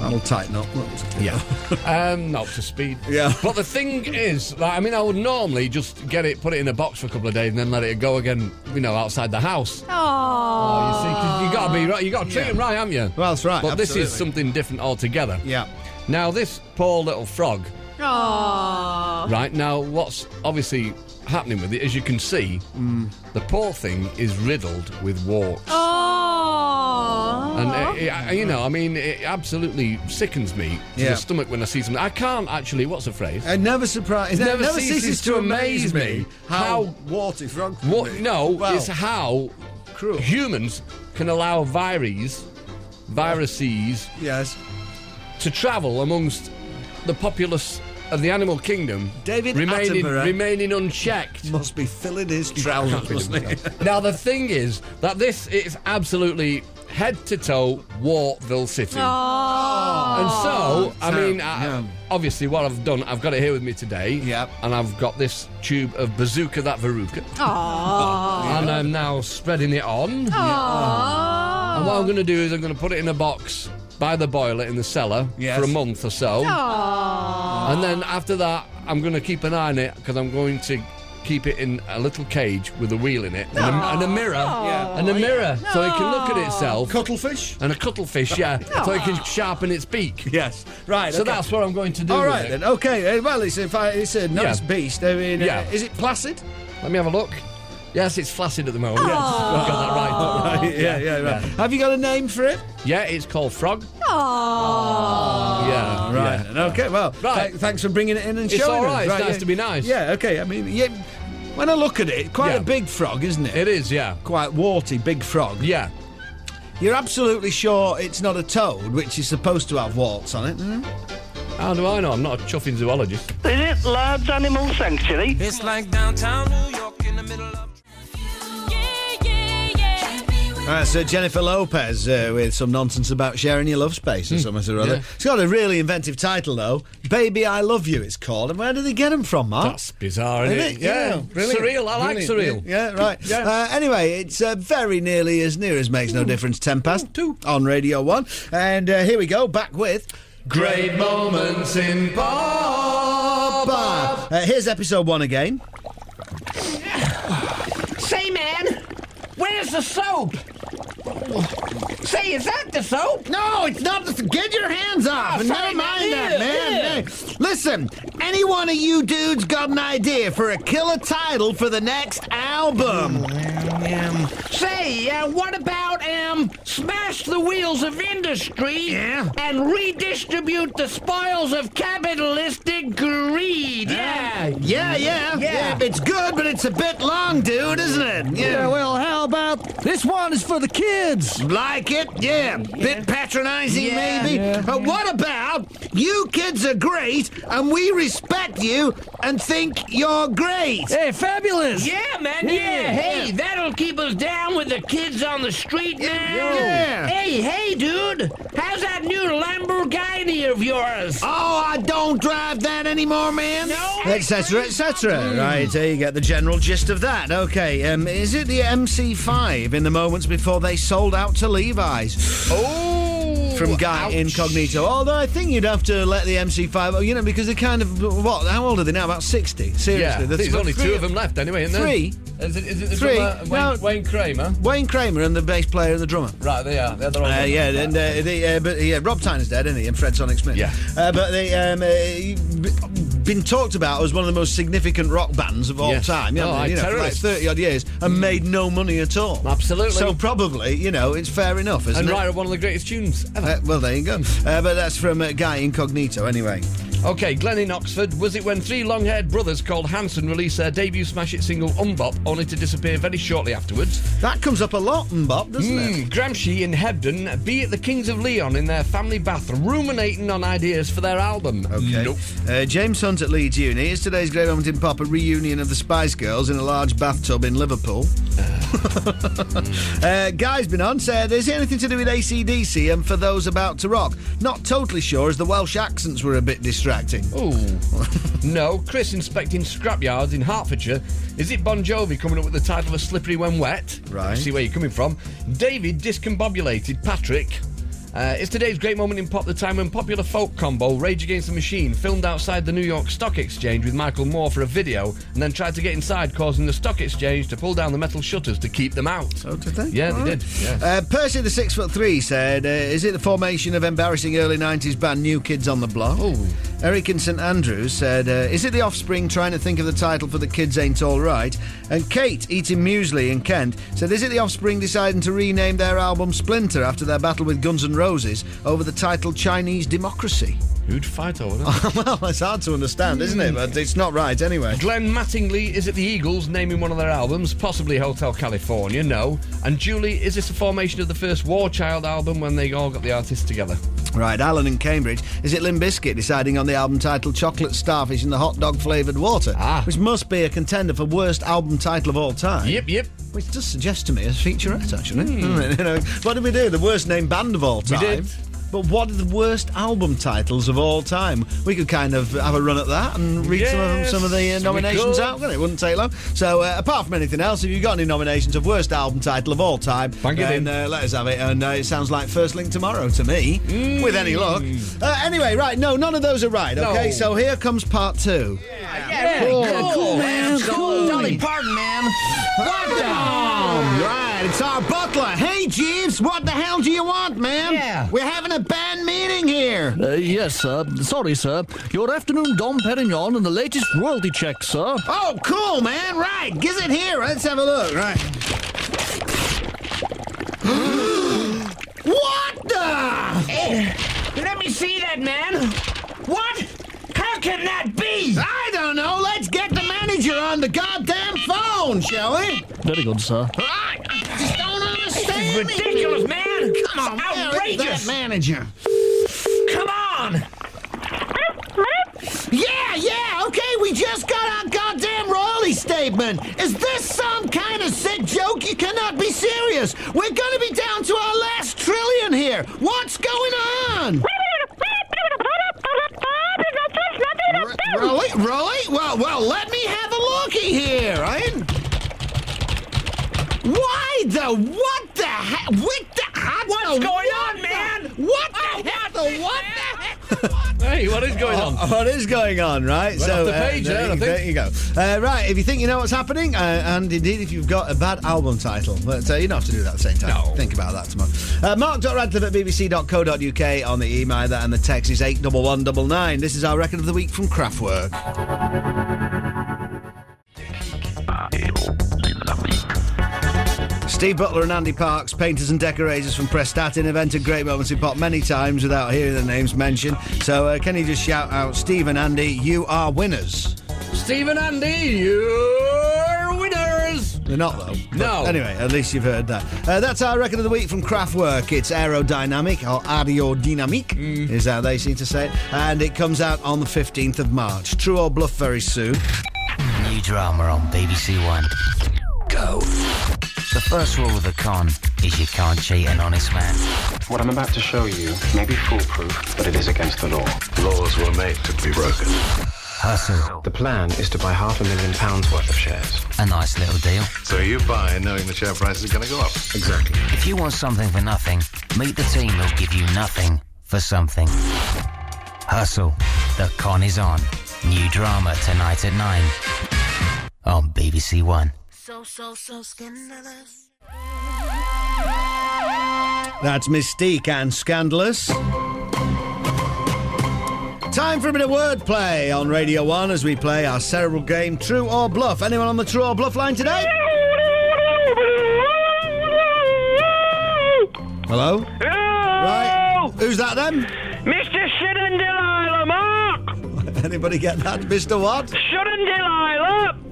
That'll tighten up. Yeah. um, not up to speed. Yeah. But the thing is, like, I mean, I would normally just get it, put it in a box for a couple of days, and then let it go again, you know, outside the house. Oh, you see, 'cause you got to be right. You got to treat Yeah. him right, haven't you? Well, that's right, But this is something different altogether. Yeah. Now, this poor little frog. Aww. Right now, what's obviously happening with it, as you can see, the poor thing is riddled with warts. Aww. And uh, it, it- you know, I mean, it absolutely sickens me to Yeah. the stomach when I see something. I can't actually. What's the phrase? It never surprise. It Never never, ceases ceases, to amaze me how, how- warty frog. What? No, Well, it's how cruel. humans can allow viruses, viruses, Yes. to travel amongst the populace of the animal kingdom, David remaining remaining unchecked. Must be filling his trousers, now the thing is that this is absolutely head to toe Wartville City. And so, I So, mean, I, yeah. obviously, what I've done, I've got it here with me today. Yep. And I've got this tube of Bazuka that Veruca. Aww. And I'm now spreading it on. Aww. And what I'm going to do is I'm going to put it in a box by the boiler in the cellar Yes. for a month or so. Aww. And then after that, I'm going to keep an eye on it because I'm going to keep it in a little cage with a wheel in it and, a, and a mirror. Yeah. And a mirror so it can look at itself. Cuttlefish. And a cuttlefish, yeah, so it can sharpen its beak. Yes. Right. So okay. that's what I'm going to do. All with right it. then. Okay. uh, Well, it's a it's a nice Yeah. beast. I mean, Yeah. uh, is it placid? Let me have a look. Yes, it's flaccid at the moment. Yes, I've got that right. Right, yeah, yeah, right. Have you got a name for it? Yeah, it's called Frog. Aww. Yeah, Right. yeah. Okay. Well, Right. th- thanks for bringing it in and It's showing all us. right, nice yeah. to be nice. Yeah. Okay. I mean, yeah. When I look at it, quite Yeah. a big frog, isn't it? It is, yeah. Quite warty, big frog. Yeah. You're absolutely sure it's not a toad, which is supposed to have warts on it. isn't it? How do I know? I'm not a chuffing zoologist. Is it Lads Animal Sanctuary? It's like downtown New York in the middle of. That's uh, Jennifer Lopez uh, with some nonsense about sharing your love space or something or other. yeah. It's got a really inventive title, though. Baby, I Love You, it's called. And where did they get them from, Mark? That's bizarre, isn't Isn't it? it? Yeah. Yeah, brilliant. Surreal. I like Brilliant. surreal. Yeah, right. Yeah. Uh, anyway, it's uh, very nearly as near as makes no difference. Ten past two on Radio One, and uh, here we go. Back with Great moments in Bob. Uh, here's episode one again. Say, man, where's the soap? Say, is that the soap? No, it's not. The, get your hands off. Oh, and never mind that, man. listen, any one of you dudes got an idea for a killer title for the next album? Um, say, uh, what about smash the wheels of industry Yeah. and redistribute the spoils of capitalistic greed? Yeah, Yeah, yeah, Yeah. It's good, but it's a bit long, dude, isn't it? Yeah, well, how about this one is for the kids? Like it? Yeah. Bit patronizing, Yeah. maybe? Yeah. But what about you kids are great and we respect you and think you're great? Hey, fabulous! Yeah, man, yeah. Hey, that'll keep us down with the kids on the street, man. Yeah. Hey, hey, dude. How's that new Lamborghini of yours? Oh, I don't drive that anymore, man. No? Etc. Etc. Right, there you get the general gist of that. Okay, um, is it the MC5 in the moments before they sold out to Levi's? Oh, From Guy ouch. Incognito. Although I think you'd have to let the MC5, oh, you know, because they're kind of what? How old are they now? About sixty. Seriously, Yeah, there's only two of them left anyway, isn't there? Three, Is it, is it the Three. drummer, Wayne, No. Wayne Kramer? Wayne Kramer and the bass player and the drummer. Right, they are. They're the Uh, yeah, and uh, the, uh, but yeah, Rob Tyner's dead, isn't he? And Fred Sonic Smith. Yeah. Uh, but they um, uh, been talked about as one of the most significant rock bands of all Yes. time. Oh, haven't you know, for like thirty odd years and made no money at all. Absolutely. So probably, you know, it's fair enough, isn't and it? write one of the greatest tunes ever. Uh, well, there you go. Uh, but that's from uh, Guy Incognito, anyway. Okay, Glenn in Oxford. Was it when three long-haired brothers called Hanson released their debut smash hit single MMMBop, only to disappear very shortly afterwards? That comes up a lot, Bob, doesn't it? Hmm, Gramsci in Hebden, be it the Kings of Leon in their family bath, ruminating on ideas for their album. Okay. Nope. Uh, James Hunt at Leeds Uni. Is today's great moment in pop a reunion of the Spice Girls in a large bathtub in Liverpool? uh, Guy's been on, said, is it anything to do with ACDC and for those about to rock? Not totally sure, as the Welsh accents were a bit distracting. Ooh. no, Chris inspecting scrapyards in Hertfordshire. Is it Bon Jovi coming up with the title of Slippery When Wet? Right. See where you're coming from. David discombobulated Patrick. Uh, it's today's great moment in pop, the time when popular folk combo Rage Against the Machine filmed outside the New York Stock Exchange with Michael Moore for a video and then tried to get inside, causing the stock exchange to pull down the metal shutters to keep them out. Oh, did they? Yeah, All they right. did. Yeah. Uh, Percy the six foot three said, uh, "Is it the formation of embarrassing early '90s band New Kids on the Block?" Oh. Eric in St Andrews said, uh, "Is it the Offspring trying to think of the title for the Kids Ain't All Right?" And Kate eating muesli in Kent said, "Is it the Offspring deciding to rename their album Splinter after their battle with Guns N' Roses over the title Chinese Democracy?" Who'd fight over that? well, it's hard to understand, isn't it? But it's not right anyway. Glenn Mattingly, is it the Eagles naming one of their albums? Possibly Hotel California, no. And Julie, is this a formation of the first War Child album when they all got the artists together? Right, Alan in Cambridge. Is it Limp Bizkit deciding on the album title Chocolate Starfish in the Hot Dog Flavoured Water? Ah. Which must be a contender for worst album title of all time. Yep, yep. Which does suggest to me a featurette, actually. You know, what did we do? The worst named band of all Hmm. We time. did. But what are the worst album titles of all time? We could kind of have a run at that and read some of Yes, some of the uh, nominations out. Couldn't it? Wouldn't take long. So, uh, apart from anything else, if you've got any nominations of worst album title of all time, Bang then in. uh, let us have it. And uh, it sounds like First Link Tomorrow to me, with any luck. Uh, anyway, right, no, none of those are right. Okay, No. so here comes part two. Yeah, Cool. cool, cool, man. Absolutely. Dolly Parton, man. What the? Right, it's our butler. Hey, Jeeves, what the hell do you want, man? Yeah. We're having a band meeting here. Uh, yes, sir. Sorry, sir. Your afternoon Dom Perignon and the latest royalty check, sir. Oh, cool, man. Right, gives it here. Let's have a look. Right. what the? Hey, let me see that, man. What? How can that be? I don't know. Let's get the manager on the goddamn phone, shall we? Very good, sir. I just don't understand. It's ridiculous, man. Come on, where is outrageous. that manager. Come on. Yeah, yeah, okay, we just got our goddamn royalty statement. Is this some kind of sick joke? You cannot be serious. We're gonna be down to our last trillion here. What's going on? Really? Really? Well, well, let me have a looky here, right? Why the what the heck? What the what What's the, going what on, the- man? What the heck? The what the heck? Hey, what is going on? Oh, what is going on, right? Right off the page there, I you, think. there you go. Uh, right, if you think you know what's happening, uh, and indeed if you've got a bad album title, but uh, you don't have to do that at the same time. No. Think about that tomorrow. Uh, Mark.radcliffe at bbc.co.uk on the email, that, and the text is 81199. This is our record of the week from Kraftwerk. Steve Butler and Andy Parks, painters and decorators from Prestatyn, have entered Great Moments in Pop many times without hearing their names mentioned. So, uh, can you just shout out, Steve and Andy, you are winners? Steve and Andy, you're winners! They're not, though. No. Anyway, at least you've heard that. Uh, that's our record of the week from Kraftwerk. It's aerodynamic, or aerodynamic, is how they seem to say it. And it comes out on the 15th of March. True or bluff very soon. New drama on BBC One. Go. The first rule of the con is you can't cheat an honest man. What I'm about to show you may be foolproof, but it is against the law. Laws were made to be broken. Hustle. The plan is to buy half a million pounds worth of shares. A nice little deal. So you buy knowing the share price is going to go up. Exactly. If you want something for nothing, meet the team who'll give you nothing for something. Hustle. The con is on. New drama tonight at 9 on BBC One. So, so, so scandalous. That's Mis-Teeq and Scandalous. Time for a bit of wordplay on Radio 1 as we play our cerebral game True or Bluff. Anyone on the True or Bluff line today? Hello? Right. Who's that then? Mr. Sid and Delilah, Mark! Anybody get that? Mr. What? Sid and Delilah!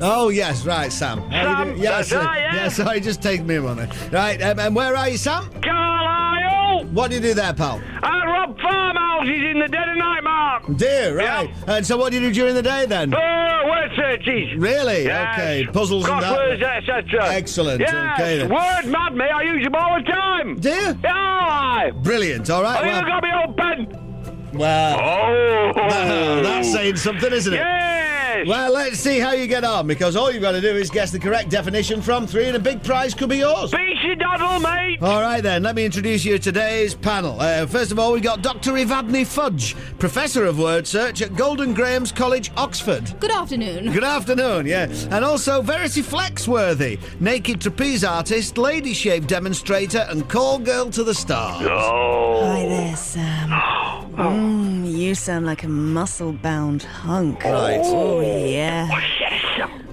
Oh, yes, right, Sam. Sam. Yes, that's right, yeah. yeah, sorry, just take me a moment. Right, um, and where are you, Sam? Carlisle! What do you do there, pal? I rob farmhouses in the dead of night, Mark! Dear, right. And so what do you do during the day then? Oh, word searches! Really? Yes. Okay. Puzzles and that. Crosswords, etc. Excellent. Yes. Okay then. Word mad me, I use them all the time! Do you? Aye! Brilliant. All right. I well- even got my own pen! Well, Oh! that's saying something, isn't it? Yes! Well, let's see how you get on because all you've got to do is guess the correct definition from three, and a big prize could be yours. Beachy doddle, mate! All right, then, let me introduce you to today's panel. Uh, first of all, we've got Dr. Evadne Fudge, Professor of Word Search at Golden Graham's College, Oxford. Good afternoon. Good afternoon, yeah. And also Verity Flexworthy, naked trapeze artist, lady shave demonstrator, and call girl to the stars. Oh. Hi there, Sam. Mm, you sound like a muscle bound hunk. Right. Oh, yeah.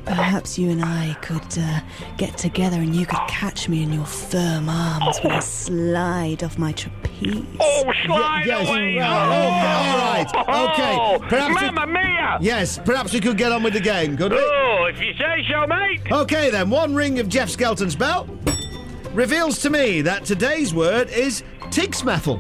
Perhaps you and I could uh, get together and you could catch me in your firm arms when I slide off my trapeze. Oh, slide yes, away! right, okay, all right, okay. Perhaps we- Mamma mia! Yes, perhaps we could get on with the game, could we? Oh, if you say so, mate! Okay, then, one ring of Jeff Skelton's bell reveals to me that today's word is tigsmethel.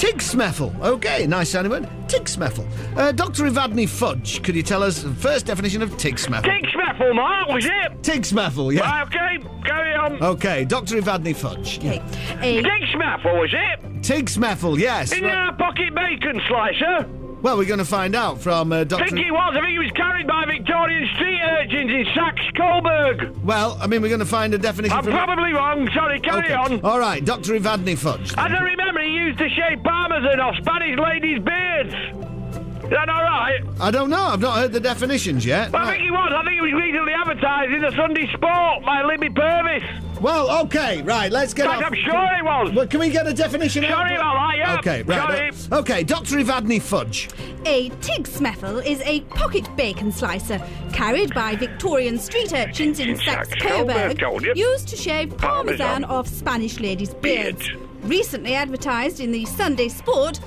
Tigsmethel. Okay, nice sounding word. Tigsmethel. Uh, Dr. Evadne Fudge, could you tell us the first definition of tigsmethel? Tigsmethel, Mark, was it? Tigsmethel, yeah. Right, okay, carry on. Okay, Dr. Evadne Fudge. Yeah. Tigsmethel, was it? Tigsmethel, yes. In Right. our pocket bacon slicer? Well, we're going to find out from uh, I think he was. I think he was carried by Victorian street urchins in Saxe Coburg. Well, I mean, we're going to find a definition I'm from. probably wrong. Sorry, carry Okay. on. All right, Dr. Evadne Fudge. As I remember, he used to shave parmesan off Spanish ladies' beards. Is that all right? I don't know. I've not heard the definitions yet. I think he was. I think he was recently advertised in the Sunday Sport by Libby Purves. Well, okay, right. Let's get. In fact, off- I'm sure he was. Well, can we get a definition? out? Sorry about that, yeah. Okay, right. Sorry. uh, Okay, Dr. Evadne Fudge. A tigsmethel is a pocket bacon slicer carried by Victorian street urchins in Saxe Coburg, told you. Coburg, used to shave parmesan Parmesan. off Spanish ladies' beards. Recently advertised in the Sunday Sport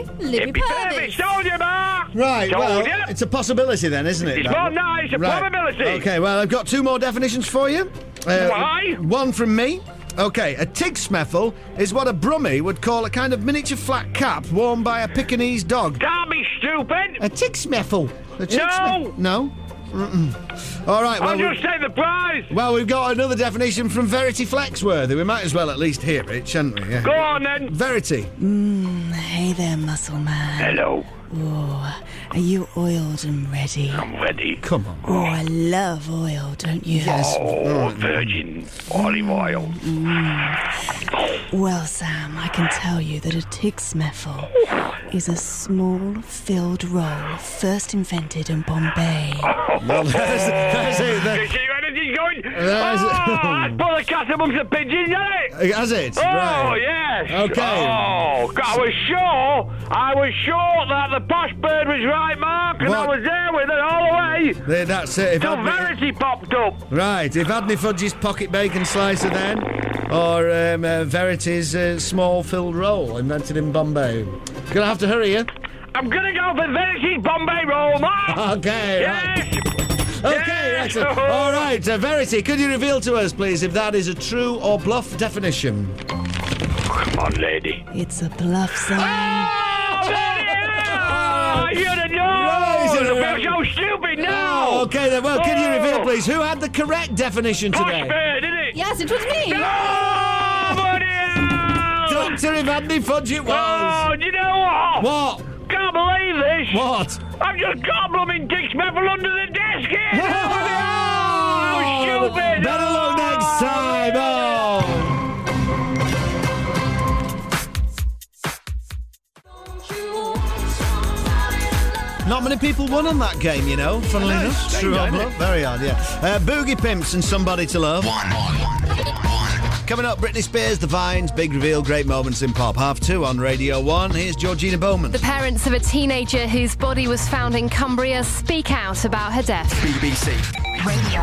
by Libby Purves. Told you, Mark. Right, Told well, you. it's a possibility then, isn't it? It's Dan? more nice, a Right. probability. Okay, well, I've got two more definitions for you. Uh, Why? One from me. Okay, a tigsmethel is what a brummie would call a kind of miniature flat cap worn by a Pekingese dog. Don't be stupid. A tigsmethel. A No. tigsme- No? Mm-mm. All right, well, I'll we- just take the prize. well, we've got another definition from Verity Flexworthy. We might as well at least hear it, shouldn't we? Yeah. Go on then. Verity. Mm, hey there, muscle man. Hello. Oh, are you oiled and ready? I'm ready. Come on. Oh, I love oil, don't you? Yes. Oh, virgin olive oil. Mm. Well, Sam, I can tell you that a tigsmethel is a small filled roll first invented in Bombay. Well, that's, that's it. You That, see where anything's going? There's- oh, that's put ah, the cat amongst the pigeons, isn't it? Uh, has it? Oh, right. yes. Okay. Oh, God, I was sure, I was sure that the posh bird was right, Mark, and I was there with it all the way. There, that's it. If Till Adney- Verity popped up. right, if Adney Fudge's pocket bacon slicer then, or um, uh, Verity's uh, small filled roll invented in Bombay. Gonna have to hurry, yeah? I'm gonna go for Verity's Bombay roll, Mark. Okay, right. Okay, Yes. excellent. All right, uh, Verity, could you reveal to us, please, if that is a true or bluff definition? Come on, lady. It's a bluff, Sam. Oh, I should have known. Right, I uh, feel so stupid now. Oh, okay, then, well, can you Oh. reveal, please, who had the correct definition Posh today? bird, isn't it? Yes, it was me. Oh, bloody hell. Dr. Evadne Fudge it was. Oh, do you know what? What? Can't believe this. What? I've just got blooming Dick's Metal under the desk here. not many people won on that game, you know. Funnily I know, enough, True strange, or. Very odd, yeah. Uh, Boogie Pimps and Somebody to Love. One. Coming up, Britney Spears, The Vines, big reveal, great moments in pop. Half two on Radio One. Here's Georgina Bowman. The parents of a teenager whose body was found in Cumbria speak out about her death. BBC. Radio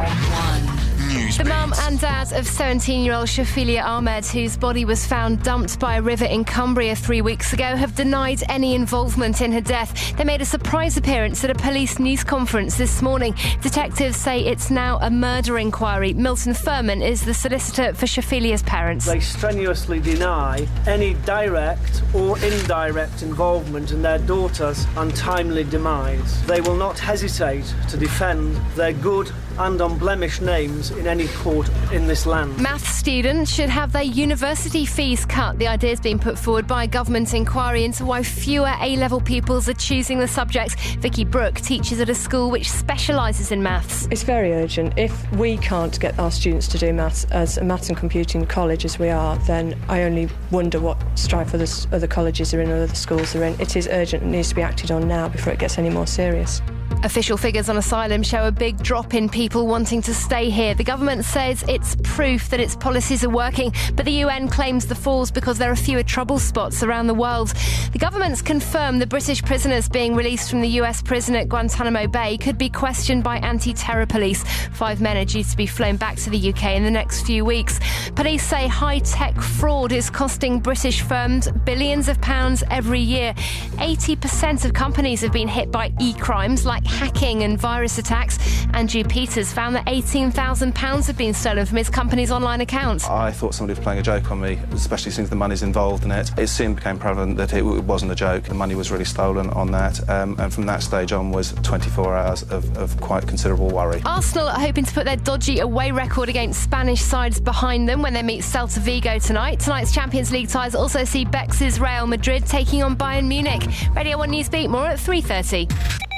1. News. The mum and dad of 17 year old Shafilea Ahmed, whose body was found dumped by a river in Cumbria three weeks ago, have denied any involvement in her death. They made a surprise appearance at a police news conference this morning. Detectives say it's now a murder inquiry. Milton Furman is the solicitor for Shafilea's parents. They strenuously deny any direct or indirect involvement in their daughter's untimely demise. They will not hesitate to defend their good and unblemished names in any court in this land. Maths students should have their university fees cut. The idea is being put forward by a government inquiry into why fewer A level pupils are choosing the subjects. Vicky Brook teaches at a school which specialises in maths. It's very urgent. If we can't get our students to do maths as a maths and computing college as we are, then I only wonder what strife other, other colleges are in, or other schools are in. It is urgent and needs to be acted on now before it gets any more serious. Official figures on asylum show a big drop in people wanting to stay here. The government says it's proof that its policies are working, but the UN claims the falls because there are fewer trouble spots around the world. The government's confirmed the British prisoners being released from the US prison at Guantanamo Bay could be questioned by anti terror police. Five men are due to be flown back to the UK in the next few weeks. Police say high tech fraud is costing British firms billions of pounds every year. 80% of companies have been hit by e crimes like hacking and virus attacks. Andrew Peters found that £18,000 had been stolen from his company's online accounts. I thought somebody was playing a joke on me, especially since the money's involved in it. It soon became prevalent that it wasn't a joke. The money was really stolen on that, um, and from that stage on was 24 hours of, of quite considerable worry. Arsenal are hoping to put their dodgy away record against Spanish sides behind them when they meet Celta Vigo tonight. Tonight's Champions League ties also see Bex's Real Madrid taking on Bayern Munich. Radio 1 Newsbeat, more at 3.30.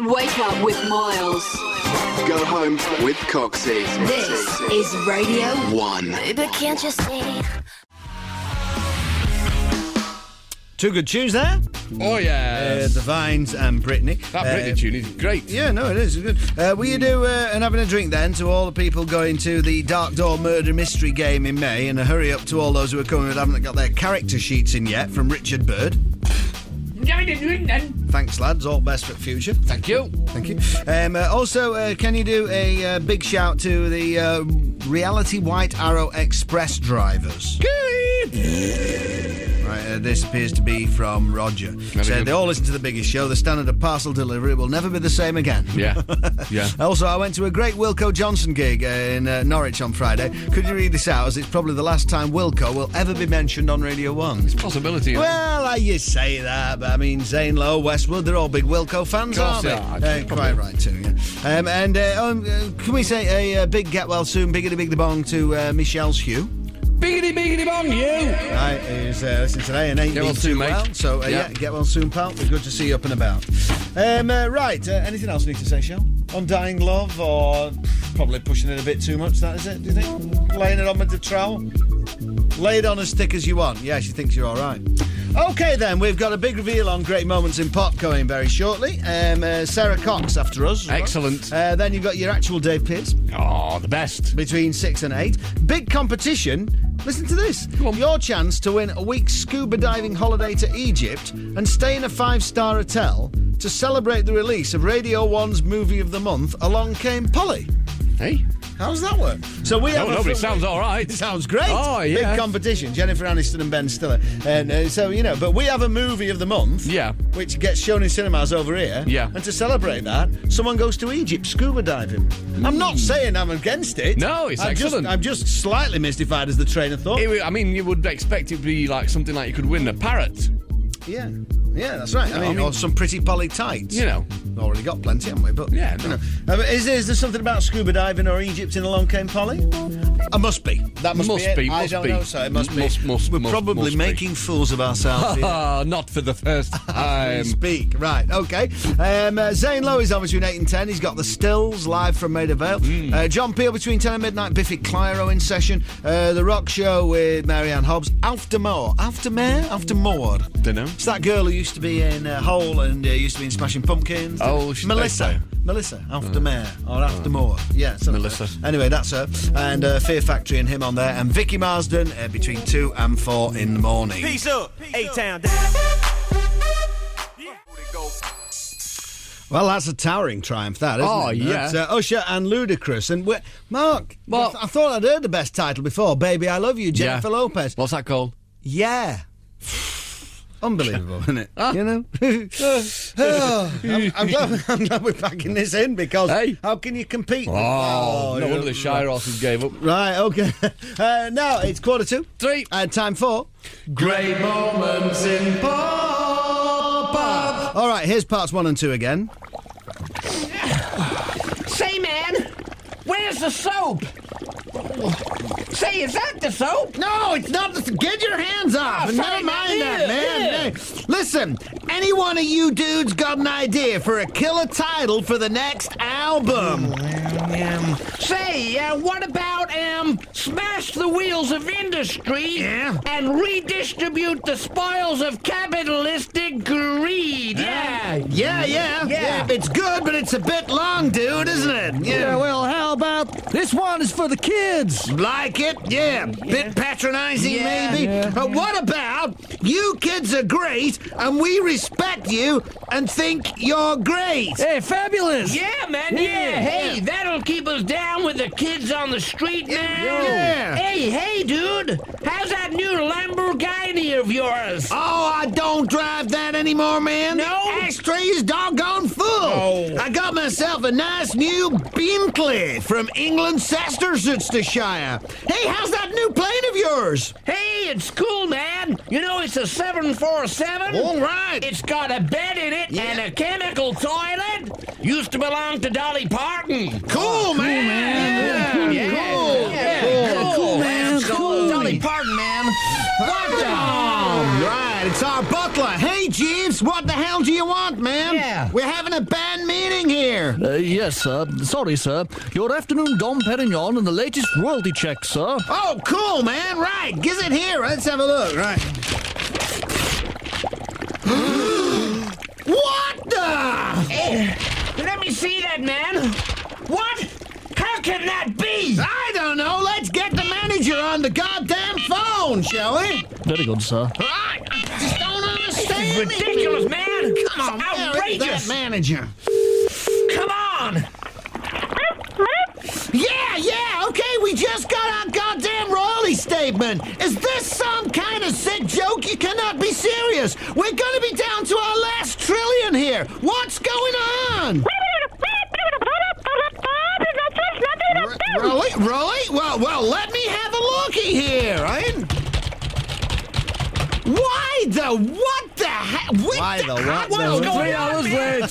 Wake up with Moyles. Go home with Coxie. This is Radio 1. Baby, can't you see? Two good tunes there. Oh, yeah. Uh, the Vines and Britney. That Uh, Britney tune is great. Yeah, no, it is. It's good. Uh, will you do uh, and having a drink then to all the people going to the Dark Door Murder Mystery game in May? And a hurry up to all those who are coming but haven't got their character sheets in yet from Richard Bird. Thanks, lads. All best for the future. Thank you. Thank you. Um, uh, also, uh, can you do a uh, big shout to the uh, Reality White Arrow Express drivers? Right, uh, this appears to be from Roger. Very Said good. they all listen to the biggest show. The standard of parcel delivery will never be the same again. Yeah. Yeah. Also, I went to a great Wilko Johnson gig uh, in uh, Norwich on Friday. Could you read this out? As it's probably the last time Wilko will ever be mentioned on Radio One. It's a possibility. Well, uh, you say that, but I mean Zane Lowe, Westwood, they're all big Wilko fans, aren't they? are, quite right too. Yeah. Um, and uh, um, uh, can we say a uh, big get well soon, biggity the bong to uh, Michelle's Hugh? Biggity biggity bong, you! Right, who's uh, listening today and ain't Get been too mate. well. So, uh, yeah. Yeah. get well soon, pal. Be good to see you up and about. Um, uh, right, uh, anything else you need to say, Shell? Undying love, or probably pushing it a bit too much? That is it. Do you think laying it on with the trowel? Lay it on as thick as you want. Yeah, she thinks you're all right. Okay, then we've got a big reveal on great moments in pop going very shortly. Um, uh, Sarah Cox after us. Excellent. Uh, then you've got your actual Dave Pearce. Oh, the best. Between six and eight. Big competition. Listen to this. Your chance to win a week's scuba diving holiday to Egypt and stay in a five star hotel to celebrate the release of Radio 1's movie of the month, Along Came Polly. Hey? How does that work? So we have a no, but it sounds all right. It sounds great. Oh, yeah. Big competition. Jennifer Aniston and Ben Stiller. And uh, so, you know, but we have a movie of the month. Yeah. Which gets shown in cinemas over here. Yeah. And to celebrate that, someone goes to Egypt scuba diving. I'm not saying I'm against it. No, it's I'm excellent. Just, I'm just slightly mystified as the train of thought. It I mean, you would expect it to be like something like you could win a parrot. Yeah. Yeah, that's right. I mean, I mean- or some pretty poly tights. You know. Already got plenty, haven't we? But Yeah, you no. know. Uh, but is, there, is there something about scuba diving or Egypt in Along Came Polly? I must be. That must, Must be. be, I must don't be. know. So it must, Must- be. must- We're must- probably must be. making fools of ourselves. here. Not for the first time. Speak right, okay. Um, uh, Zane Lowe is on between eight and ten. He's got the stills live from Maida Vale. Hmm. Uh, John Peel between ten and midnight. Biffy Clyro in session. Uh, the Rock Show with Mary Anne Hobbs. After more, after Mare, after more. Don't know. It's that girl who used used to be in uh, Hole and uh, used to be in Smashing Pumpkins. Oh, sh- Melissa. Melissa, after Oh. Mayor or after Moore. Yeah, something like Melissa. that. Anyway, that's her. And uh, Fear Factory and him on there. And Vicky Marsden uh, between 2 and 4 in the morning. Peace up. A-Town. Well, that's a towering triumph, that, isn't Oh, it? yeah. That's, uh, Usher and Ludacris. And we Mark, I, th- I thought I'd heard the best title before Baby I Love You, Jennifer Yeah. Lopez. What's that called? Yeah. Unbelievable, isn't it? Ah. You know? Oh, I'm, I'm, glad, I'm glad we're packing this in because hey. how can you compete? with- Oh, no you wonder the Shire horses gave up. Right, okay. Uh, now it's quarter two. Three. And time for Great Moments in Pop Up. All right, here's parts one and two again. Say, man, where's the soap? Say, is that the soap? No, it's not. The, get your hands off. Oh, and never mind that, man. ew. Listen, any one of you dudes got an idea for a killer title for the next album? Um, say, uh, what about um, smash the wheels of industry yeah. and redistribute the spoils of capitalistic greed? Yeah, Yeah, yeah, yeah. It's good, but it's a bit long, dude, isn't it? Yeah, well, how about this one is for the kids? Like it? Yeah. Bit patronizing, Yeah. maybe. Yeah. But what about you kids are great and we respect you and think you're great? Hey, fabulous! Yeah, man, yeah. Hey, that'll keep us down with the kids on the street, man. Yeah. Hey, hey, dude. How's that new Lamborghini of yours? Oh, I don't drive that anymore, man. No? The ashtray is doggone full. Oh. I got myself a nice new Beamclay from England's Worcestershire. Hey, how's that new plane of yours? Hey, it's cool, man. You know, it's a 747. All right. It's got a bed in it and a chemical toilet. Used to belong to Dolly Parton. Cool, yes, sir. Sorry, sir. Your afternoon Dom Perignon and the latest royalty check, sir. Oh, cool, man. Right, give it here. Let's have a look. Right. what the? Eh, let me see that, man. What? How can that be? I don't know. Let's get the manager on the goddamn phone, shall we? Very good, sir. I just don't This understand. is ridiculous, man. Come on, It's man, outrageous. That manager. Come on. Yeah, yeah, okay, we just got our goddamn royalty statement. Is this some kind of sick joke? You cannot be serious. We're gonna be down to our last trillion here. What's going on? Really? Really? Well, well, let me have a looky here, right? Why the what the heck? Why the what? What's the- going Three on? hours man?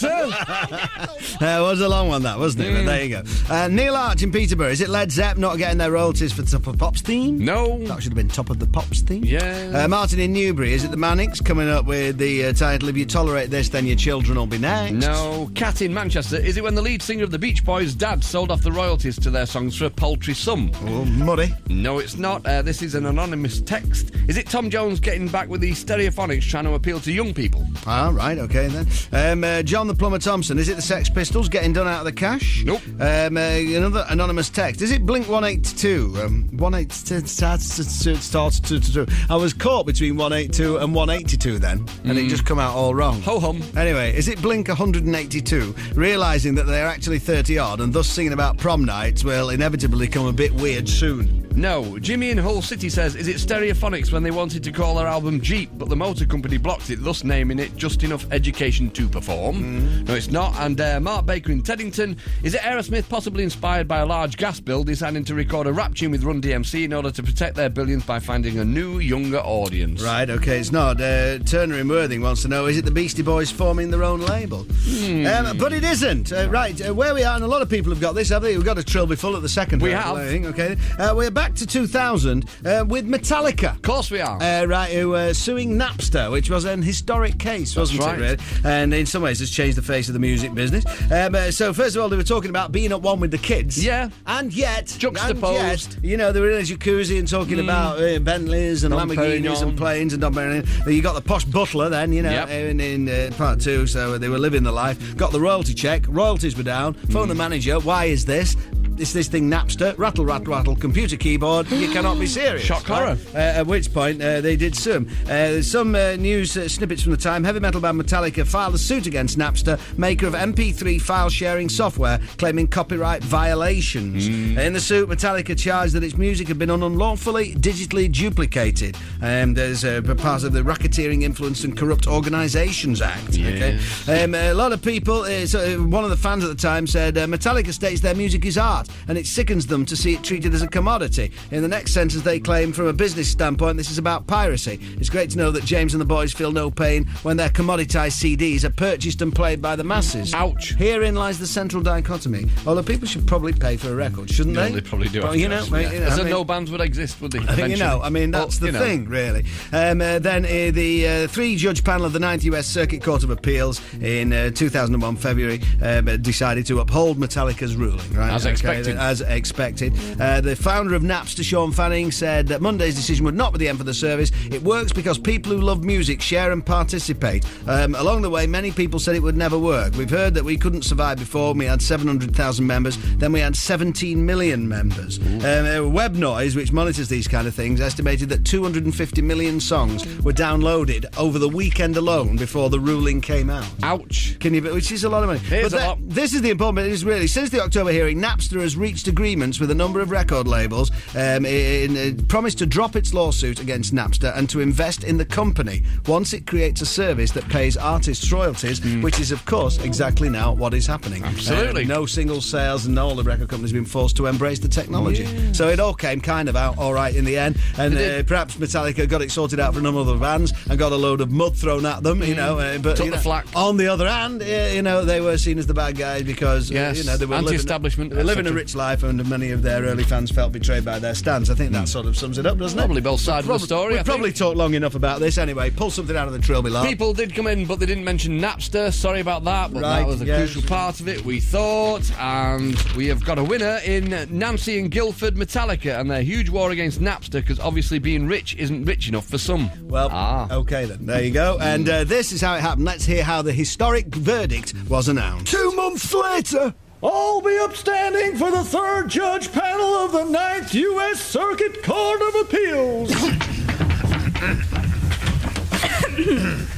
Uh, it was a long one, that wasn't it? But there you go. Uh, Neil Arch in Peterborough. Is it Led Zepp not getting their royalties for Top of the Pops theme? No. That should have been Top of the Pops theme. Yeah. Uh, Martin in Newbury. Is it the Manics coming up with the uh, title "If You Tolerate This, Then Your Children Will Be Next"? No. Cat in Manchester. Is it when the lead singer of the Beach Boys' dad sold off the royalties to their songs for a paltry sum? Oh, muddy. No, it's not. Uh, this is an anonymous text. Is it Tom Jones getting back with the stereophonics trying to appeal to young people? Ah, right, okay then. Um, uh, John the Plumber Thompson. Is it the Sex Pistols getting done out of the cash? Nope. Um, uh, another anonymous text. Is it Blink 182? Um, 182. I was caught between 182 and 182 then, and it just come out all wrong. Ho hum. Anyway, is it Blink 182? Realising that they're actually 30 odd and thus singing about prom nights will inevitably come a bit weird soon. No. Jimmy in Hull City says, is it Stereophonics when they wanted to call their album Jeep, but the motor company blocked it, thus naming it Just Enough Education to Perform? No, it's not. And uh, Mark Baker in Teddington, is it Aerosmith possibly inspired by a large gas bill deciding to record a rap tune with Run DMC in order to protect their billions by finding a new, younger audience? Right, okay, it's not. Uh, Turner in Worthing wants to know is it the Beastie Boys forming their own label? Um, but it isn't. Uh, right, uh, where we are, and a lot of people have got this, have they? We've got a trilby full at the second We have. Think, okay. Uh, we're back back to 2000 uh, with Metallica. Of course we are. Uh, right, who were suing Napster, which was an historic case, wasn't right. it, really? And in some ways has changed the face of the music business. Um, uh, so, first of all, they were talking about being at one with the kids. Yeah. And yet, Juxtaposed. and yet, you know, they were in a jacuzzi and talking Mm. about uh, Bentleys and Dom Lamborghinis Perignon. and planes and Dom Perignon. You got the posh butler then, you know, Yep. in, in uh, part two, so they were living the life. Got the royalty check, royalties were down, phone Mm. the manager, why is this? It's this thing Napster, rattle, rattle, rattle, computer keyboard, you cannot be serious. Shock horror. Uh, at which point uh, they did sue him. Uh, some uh, news uh, snippets from the time. Heavy metal band Metallica filed a suit against Napster, maker of MP3 file sharing software, claiming copyright violations. In the suit, Metallica charged that its music had been unlawfully digitally duplicated. Um, there's uh, part of the Racketeering Influence and Corrupt Organisations Act. Okay. Um, a lot of people, uh, so, uh, one of the fans at the time said, uh, Metallica states their music is art, and it sickens them to see it treated as a commodity. In the next sentence, they claim, from a business standpoint, this is about piracy. It's great to know that James and the boys feel no pain when their commoditized CDs are purchased and played by the masses. Ouch. Herein lies the central dichotomy. Although people should probably pay for a record, shouldn't No, they? they probably do. Well, you know, mate, yeah. you know, As I mean- no bands would exist, would they? I think, you know. I mean, that's Well, the you know. thing, really. Um, uh, then uh, the uh, three judge panel of the Ninth US Circuit Court of Appeals in uh, 2001 February uh, decided to uphold Metallica's ruling, right? As expected. As expected. Uh, the founder of Napster, Shawn Fanning, said that Monday's decision would not be the end for the service. It works because people who love music share and participate. Um, along the way, many people said it would never work. We've heard that we couldn't survive before. We had 700,000 members, then we had 17 million members. Um, Webnoize, which monitors these kind of things, estimated that 250 million songs were downloaded over the weekend alone before the ruling came out. Ouch. Can you? Which is a lot of money. But that-. This is the important bit. Is really since the October hearing, Napster has reached agreements with a number of record labels, um, in, in, promised to drop its lawsuit against Napster and to invest in the company once it creates a service that pays artists royalties, which is of course exactly now what is happening. Hmm. Absolutely. Um, no single sales, and all the record companies have been forced to embrace the technology. So it all came kind of out all right in the end, and uh, perhaps Metallica got it sorted out for a number of other bands and got a load of mud thrown at them, you know. Uh, but Took you the know, flak. on the other hand, uh, you know, they were seen as the bad guys because uh, Yes, you know they were anti-establishment, living. Rich life, and many of their early fans felt betrayed by their stance. I think that sort of sums it up, doesn't Probably it? Probably both sides of the story, We've probably talked long enough about this anyway. Pull something out of the trilby, lark. People did come in, but they didn't mention Napster. Sorry about that, but Right, that was a yes. crucial part of it, we thought. And we have got a winner in Nancy and Guildford Metallica and their huge war against Napster because obviously being rich isn't rich enough for some. Well, ah. okay then. There you go. And uh, this is how it happened. Let's hear how the historic verdict was announced. Two months later, I'll be upstanding for the third judge panel of the Ninth U.S. Circuit Court of Appeals.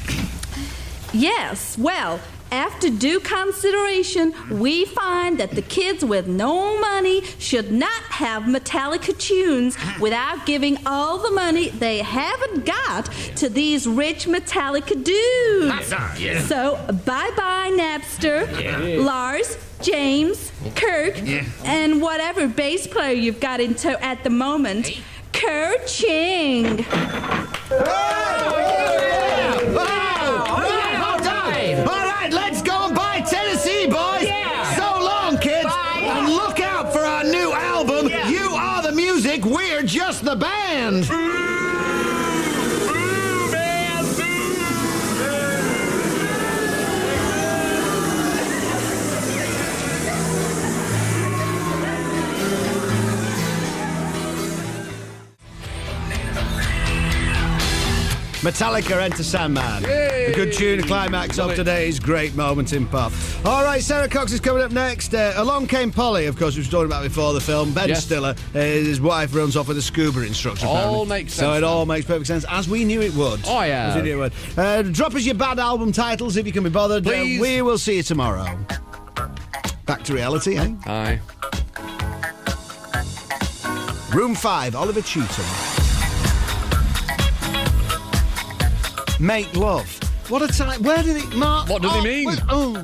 Yes, well, after due consideration, we find that the kids with no money should not have Metallica tunes without giving all the money they haven't got to these rich Metallica dudes. Yeah. So, bye bye, Napster, Yeah. Lars, James, Kirk, Yeah. and whatever bass player you've got in tow at the moment. Kerching! All just the band. Metallica Enter Sandman. A good tune, a climax of today's great moment in pop. All right, Sarah Cox is coming up next. Uh, along came Polly, of course, we were talking about before the film. Ben Yes. Stiller, uh, his wife runs off with a scuba instructor. All apparently. makes So it all makes perfect sense, as we knew it would. Oh, yeah. As we knew it would. Uh, drop us your bad album titles if you can be bothered. Please. we will see you tomorrow. Back to reality, eh? Aye. Room 5, Oliver Cheatham. Make love. What a time. Where did it. Mark. What does he oh, mean? wait- oh.